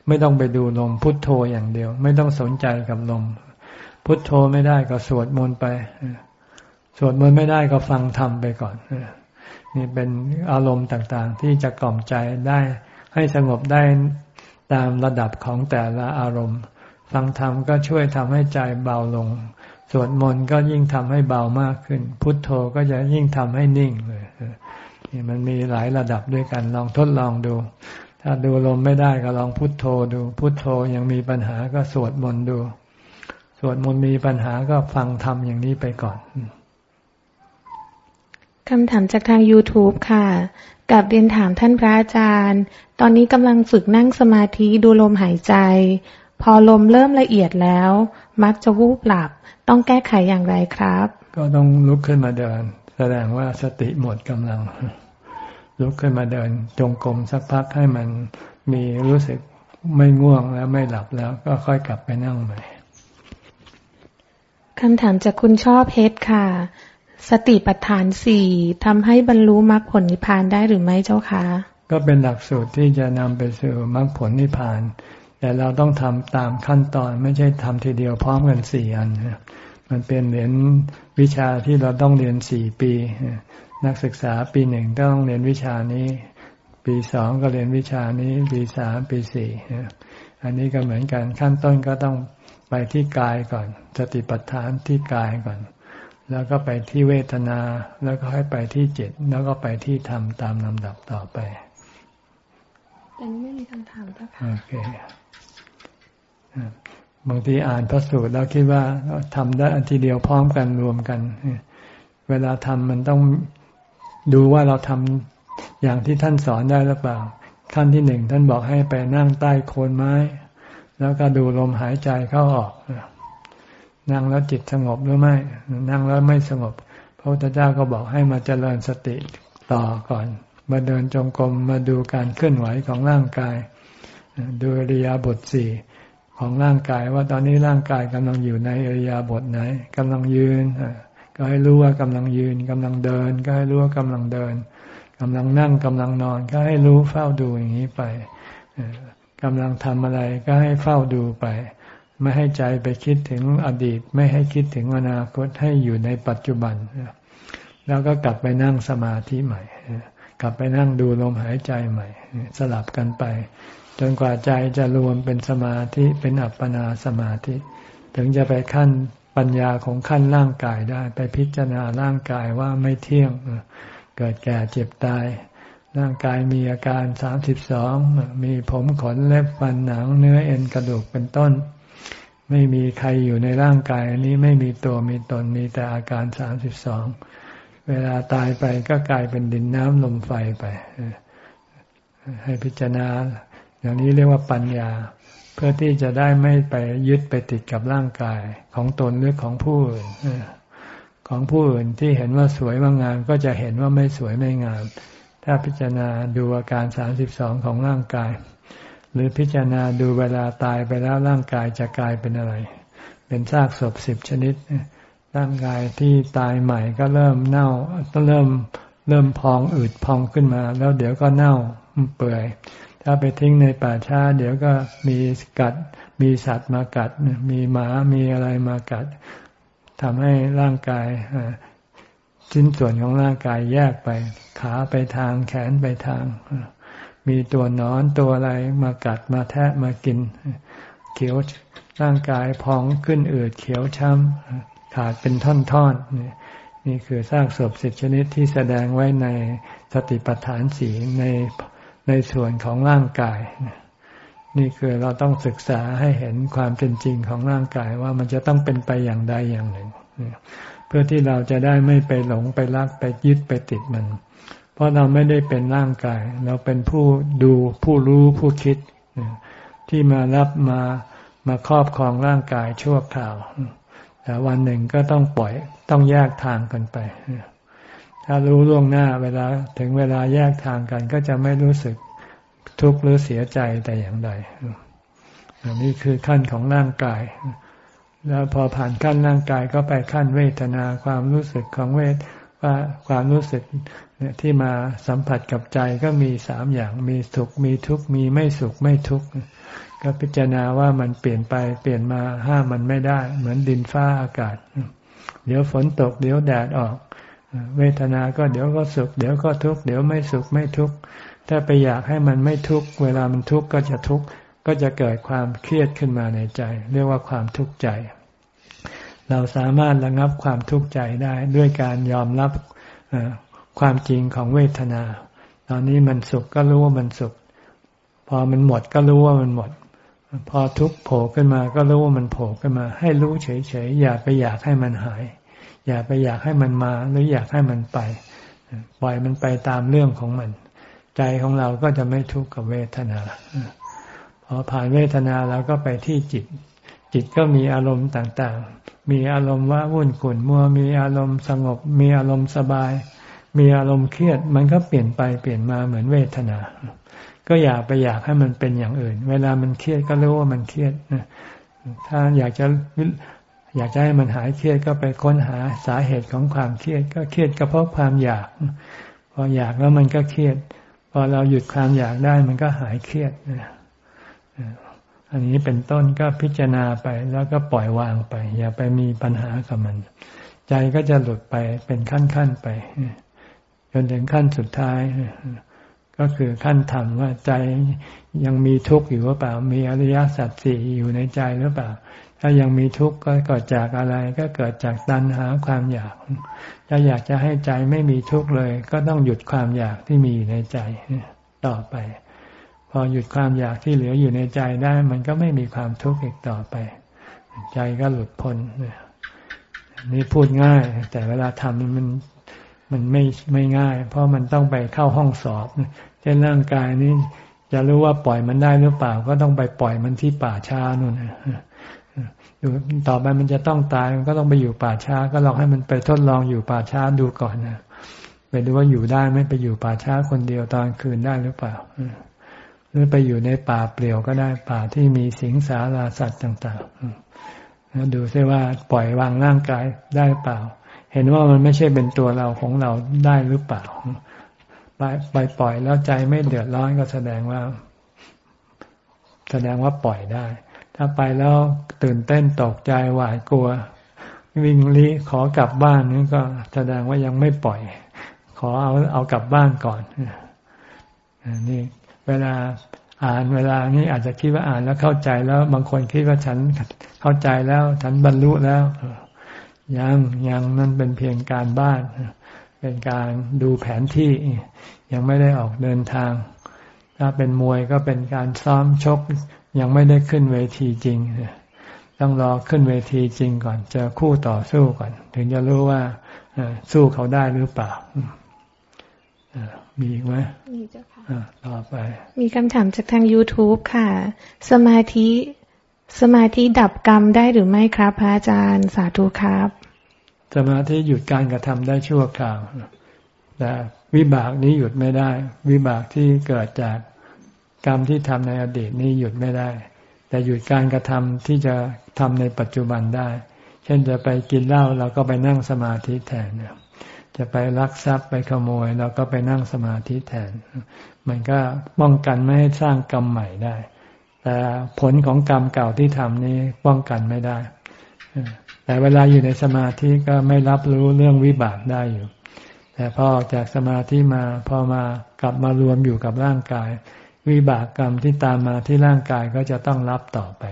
ไม่ต้องไปดูลมพุทโธอย่างเดียว ไม่ต้องสนใจกับลม พุทโธไม่ได้ก็สวดมนต์ไปสวดมนต์ไม่ได้ก็ฟังธรรมไปก่อนนี่เป็นอารมณ์ต่างๆ ที่จะกล่อมใจได้ให้สงบได้ตามระดับของแต่ละอารมณ์ ฟังธรรมก็ช่วยทำให้ใจเบาลง สวดมนต์ก็ยิ่งทำให้เบามากขึ้น พุทโธก็จะยิ่งทำให้นิ่งเลยนี่มันมีหลายระดับด้วยกันลองทดลองดู ถ้าดูลมไม่ได้ก็ลองพุทโธดู พุทโธยังมีปัญหาก็สวดมนต์ดู สวดมนต์มีปัญหาก็ฟังธรรมอย่างนี้ไปก่อนคำถามจากทาง YouTube ค่ะกับเรียนถามท่านพระอาจารย์ ตอนนี้กำลังฝึกนั่งสมาธิดูลมหายใจ พอลมเริ่มละเอียดแล้ว มักจะวูบหลับ ต้องแก้ไขอย่างไรครับ ก็ต้องลุกขึ้นมาเดิน แสดงว่าสติหมดกำลัง ลุกขึ้นมาเดิน จงกรมสักพักให้มันมีรู้สึกไม่ง่วงแล้วไม่หลับแล้วก็ค่อยกลับไปนั่งใหม่คำถามจากคุณชอบเพชรค่ะ สติปัฏฐานสี่ทำให้บรรลุมรรคผลนิพพานได้หรือไม่เจ้าคะ ก็เป็นหลักสูตรที่จะนำไปสู่มรรคผลนิพพาน แต่เราต้องทำตามขั้นตอนไม่ใช่ทำทีเดียวพร้อมกันสี่อัน มันเป็นเหรียญวิชาที่เราต้องเรียนสี่ปี นักศึกษาปีหนึ่งต้องเรียนวิชานี้ ปีสองก็เรียนวิชานี้ ปีสามปีสี่อันนี้ก็เหมือนกันขั้นต้นก็ต้องไปที่กายก่อนสติปัฏฐานที่กายก่อน แล้วก็ไปที่เวทนา แล้วก็ให้ไปที่จิตแล้วก็ไปที่ธรรมตามลำดับต่อไปแต่นี้ไม่มีคำถามแล้ค่ะโอเค บางทีอ่านพระสูตรแล้วคิดว่าทำได้อันทีเดียวพร้อมกันรวมกัน เวลาทำมันต้องดูว่าเราทำอย่างที่ท่านสอนได้หรือเปล่า ขั้นที่หนึ่งท่านบอกให้ไปนั่งใต้โคนไม้ แล้วก็ดูลมหายใจเข้าออก นั่งแล้วจิตสงบหรือไม่ นั่งแล้วไม่สงบ พระพุทธเจ้าก็บอกให้มาเจริญสติต่อก่อน มาเดินจงกรมมาดูการเคลื่อนไหวของร่างกาย ดูริยาบทสี่ ของร่างกายว่าตอนนี้ร่างกายกำลังอยู่ในอริยาบทไหนกำลังยืนก็ให้รู้ว่ากำลังยืนกำลังเดิน ก็ให้รู้ว่ากำลังเดินกำลังนั่งกำลังนอน ก็ให้รู้เฝ้าดูอย่างนี้ไปกำลังทำอะไรก็ให้เฝ้าดูไป ไม่ให้ใจไปคิดถึงอดีต ไม่ให้คิดถึงอนาคตให้อยู่ในปัจจุบัน แล้วก็กลับไปนั่งสมาธิใหม่ กลับไปนั่งดูลมหายใจใหม่ สลับกันไป จนกว่าใจจะรวมเป็นสมาธิเป็นอัปปนาสมาธิ ถึงจะไปขั้นปัญญาของขั้นร่างกายได้ ไปพิจารณาร่างกายว่าไม่เที่ยง เกิดแก่เจ็บตาย ร่างกายมีอาการสามสิบสองมีผมขนเล็บฟันหนังเนื้อเอ็นกระดูกเป็นต้น ไม่มีใครอยู่ในร่างกายอันนี้ไม่มีตัวมีตนมีแต่อาการสามสิบสองเวลาตายไปก็กลายเป็นดินน้ำลมไฟไป ให้พิจารณา อย่างนี้เรียกว่าปัญญา เพื่อที่จะได้ไม่ไปยึดไปติดกับร่างกายของตนหรือของผู้อื่นของผู้อื่นที่เห็นว่าสวยว่างามก็จะเห็นว่าไม่สวยไม่งาม ถ้าพิจารณาดูอาการสามสิบสองของร่างกาย หรือพิจารณาดูเวลาตายไปแล้วร่างกายจะกลายเป็นอะไร เป็นซากศพสิบชนิด ร่างกายที่ตายใหม่ก็เริ่มเน่าก็เริ่มเริ่มพองอืดพองขึ้นมา แล้วเดี๋ยวก็เน่าเปื่อย ถ้าไปทิ้งในป่าช้า เดี๋ยวก็มีกัด มีสัตว์มากัด มีหมา มีอะไรมากัดทำให้ร่างกายชิ้นส่วนของร่างกายแยกไป ขาไปทางแขนไปทาง มีตัวนอนตัวอะไรมากัดมาแทะมากิน เขียวร่างกายพองขึ้นอืดเขียวช้ำขาดเป็นท่อนๆนี่คือซากศพสิบชนิดที่แสดงไว้ในสติปัฏฐานสีใน ในส่วนของร่างกาย นี่คือเราต้องศึกษาให้เห็นความเป็นจริงของร่างกายว่ามันจะต้องเป็นไปอย่างใดอย่างหนึ่ง เพื่อที่เราจะได้ไม่ไปหลงไปรักไปยึดไปติดมัน เพราะเราไม่ได้เป็นร่างกาย เราเป็นผู้ดูผู้รู้ผู้คิด ที่มารับมามาครอบครองร่างกายชั่วคราวแต่วันหนึ่งก็ต้องปล่อยต้องแยกทางกันไป ถ้ารู้ล่วงหน้าเวลาถึงเวลาแยกทางกัน ก็จะไม่รู้สึกทุกข์หรือเสียใจแต่อย่างใดอันี่คือขั้นของร่างกาย แล้วพอผ่านขั้นร่างกายก็ไปขั้นเวทนาความรู้สึกของเวทว่าความรู้สึกเนี่ยที่มาสัมผัสกับใจก็มีสามอย่างมีสุขมีทุกข์มีไม่สุขไม่ทุกข์ก็พิจารณาว่ามันเปลี่ยนไปเปลี่ยนมาห้ามมันไม่ได้ เหมือนดินฟ้าอากาศ เดี๋ยวฝนตก เดี๋ยวแดดออก เวทนาก็เดี๋ยวก็สุข เดี๋ยวก็ทุกข์เดี๋ยวไม่สุขไม่ทุกข์ถ้าไปอยากให้มันไม่ทุกข์เวลามันทุกข์ก็จะทุกข์ก็จะเกิดความเครียดขึ้นมาในใจ เรียกว่าความทุกข์ใจ เราสามารถระงับความทุกข์ใจได้ด้วยการยอมรับความจริงของเวทนา ตอนนี้มันสุขก็รู้ว่ามันสุข พอมันหมดก็รู้ว่ามันหมด พอทุกข์โผล่ขึ้นมาก็รู้ว่ามันโผล่ขึ้นมา ให้รู้เฉยๆอย่าไปอยากให้มันหาย อย่าไปอยากให้มันมาหรืออยากให้มันไป ปล่อยมันไปตามเรื่องของมัน ใจของเราก็จะไม่ทุกข์กับเวทนาพอผ่านเวทนาเราก็ไปที่จิต จิตก็มีอารมณ์ต่างๆ มีอารมณ์ว่าวุ่นขุ่นมัวมีอารมณ์สงบ มีอารมณ์สบาย มีอารมณ์เครียด มันก็เปลี่ยนไปเปลี่ยนมาเหมือนเวทนา ก็อย่าไปอยากให้มันเป็นอย่างอื่น เวลามันเครียดก็รู้ว่ามันเครียดถ้าอยากจะ อยากจะให้มันหายเครียดก็ไปค้นหาสาเหตุของความเครียด ก็เครียดก็เพราะความอยาก พออยากแล้วมันก็เครียด พอเราหยุดความอยากได้มันก็หายเครียดอันนี้เป็นต้นก็พิจารณาไปแล้วก็ปล่อยวางไป อย่าไปมีปัญหากับมัน ใจก็จะหลุดไปเป็นขั้นๆไปจนถึงขั้นสุดท้ายก็คือขั้นธรรมว่าใจยังมีทุกข์อยู่หรือเปล่า มีอริยสัจสี่อยู่ในใจหรือเปล่า ถ้ายังมีทุกข์ก็เกิดจากอะไร ก็เกิดจากตัณหาความอยาก ถ้าอยากจะให้ใจไม่มีทุกข์เลย ก็ต้องหยุดความอยากที่มีในใจต่อไป พอหยุดความอยากที่เหลืออยู่ในใจได้ มันก็ไม่มีความทุกข์อีกต่อไป ใจก็หลุดพ้นนี่พูดง่าย แต่เวลาทำมันมันไม่ไม่ง่าย เพราะมันต้องไปเข้าห้องสอบเช่นร่างกายนี้จะรู้ว่าปล่อยมันได้หรือเปล่า ก็ต้องไปปล่อยมันที่ป่าช้านู่น อยู่ต่อไปมันจะต้องตายมันก็ต้องไปอยู่ป่าช้า ก็ลองให้มันไปทดลองอยู่ป่าช้าดูก่อนนะไปดูว่าอยู่ได้ไม่ไปอยู่ป่าช้าคนเดียวตอนคืนได้หรือเปล่าหรือไปอยู่ในป่าเปลี่ยวก็ได้ป่าที่มีสิงสาราสัตว์ต่างๆดูซิว่าปล่อยวางร่างกายได้เปล่า เห็นว่ามันไม่ใช่เป็นตัวเราของเราได้หรือเปล่าไปไปปล่อยแล้วใจไม่เดือดร้อนก็แสดงว่า แสดงว่าปล่อยได้ ถ้าไปแล้วตื่นเต้นตกใจหวาดกลัว วิ่งลี้ขอกลับบ้านนี่ก็แสดงว่ายังไม่ปล่อย ขอเอาเอากลับบ้านก่อนนี่เวลาอ่านเวลานี้อาจจะคิดว่าอ่านแล้วเข้าใจแล้ว บางคนคิดว่าฉันเข้าใจแล้ว ฉันบรรลุแล้วยังยังนั่นเป็นเพียงการบ้าน เป็นการดูแผนที่ ยังไม่ได้ออกเดินทาง ถ้าเป็นมวยก็เป็นการซ้อมชก ยังไม่ได้ขึ้นเวทีจริง ต้องรอขึ้นเวทีจริงก่อน เจอคู่ต่อสู้ก่อน ถึงจะรู้ว่าสู้เขาได้หรือเปล่ามีอีกไหมมีเจ้าค่ะต่อไป มีคำถามจากทาง YouTube ค่ะ สมาธิสมาธิดับกรรมได้หรือไม่ครับ พระอาจารย์สาธุครับ สมาธิหยุดการกระทำได้ชั่วคราวแต่วิบากนี้หยุดไม่ได้ วิบากที่เกิดจาก กรรมที่ทำในอดีตนี้หยุดไม่ได้ แต่หยุดการกระทำที่จะทำในปัจจุบันได้ เช่นจะไปกินเหล้าเราก็ไปนั่งสมาธิแทนจะไปลักทรัพย์ไปขโมยเราก็ไปนั่งสมาธิแทน มันก็ป้องกันไม่ให้สร้างกรรมใหม่ได้ แต่ผลของกรรมเก่าที่ทำนี้ป้องกันไม่ได้แต่เวลาอยู่ในสมาธิก็ไม่รับรู้เรื่องวิบากได้อยู่ แต่พอออกจากสมาธิมาพอมากลับมารวมอยู่กับร่างกาย วิบากกรรมที่ตามมาที่ร่างกายก็จะต้องรับต่อไป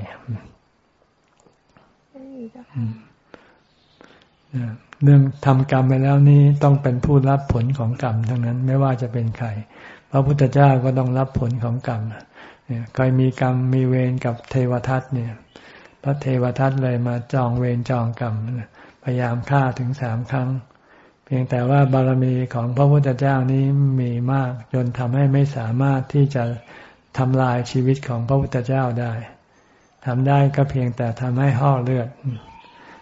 เรื่องทำกรรมไปแล้วนี่ต้องเป็นผู้รับผลของกรรมทั้งนั้น ไม่ว่าจะเป็นใครพระพุทธเจ้าก็ต้องรับผลของกรรมเนี่ยใครมีกรรมมีเวรกับเทวทัตเนี่ย พระเทวทัตเลยมาจองเวรจองกรรมพยายามฆ่าถึงสามครั้ง เพียงแต่ว่าบารมีของพระพุทธเจ้านี้มีมากจนทำให้ไม่สามารถที่จะทำลายชีวิตของพระพุทธเจ้าได้ทำได้ก็เพียงแต่ทำให้ห่อเลือด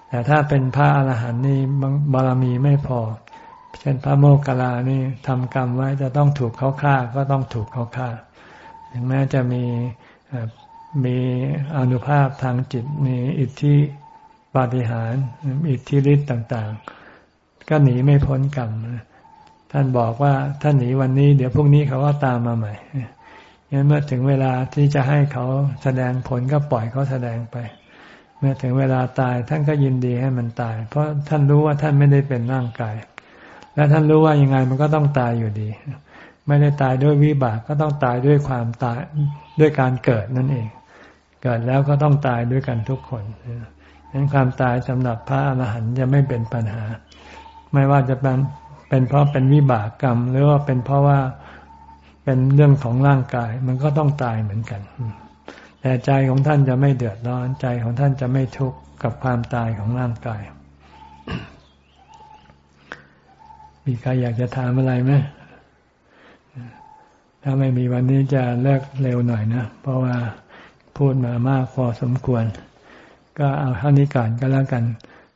แต่ถ้าเป็นพระอรหันต์นี่บารมีไม่พอ เช่นพระโมคคัลลานี่ทำกรรมไว้จะต้องถูกเขาฆ่าก็ต้องถูกเขาฆ่า ถึงแม้จะมีมีอนุภาพทางจิตมีอิทธิปาฏิหาริย์อิทธิฤทธิ์ต่าง ๆ ก็หนีไม่พ้นกรรมท่านบอกว่าท่านหนีวันนี้ เดี๋ยวพรุ่งนี้เขาก็ตามมาใหม่งั้นเมื่อถึงเวลาที่จะให้เขาแสดงผลก็ปล่อยเขาแสดงไป เมื่อถึงเวลาตายท่านก็ยินดีให้มันตาย เพราะท่านรู้ว่าท่านไม่ได้เป็นร่างกาย และท่านรู้ว่ายังไงมันก็ต้องตายอยู่ดี ไม่ได้ตายด้วยวิบากก็ต้องตายด้วยความตายด้วยการเกิดนั่นเอง เกิดแล้วก็ต้องตายด้วยกันทุกคนดังนั้นความตายสำหรับพระอรหันต์จะไม่เป็นปัญหา ไม่ว่าจะเป็นเป็นเพราะเป็นวิบากกรรม หรือว่าเป็นเพราะว่าเป็นเรื่องของร่างกาย มันก็ต้องตายเหมือนกัน แต่ใจของท่านจะไม่เดือดร้อนใจของท่านจะไม่ทุกข์กับความตายของร่างกาย มีใครอยากจะถามอะไรไหมถ้าไม่มีวันนี้จะเลิกเร็วหน่อยนะ เพราะว่าพูดมามากพอสมควร ก็เอาเท่านี้ก่อนก็แล้วกัน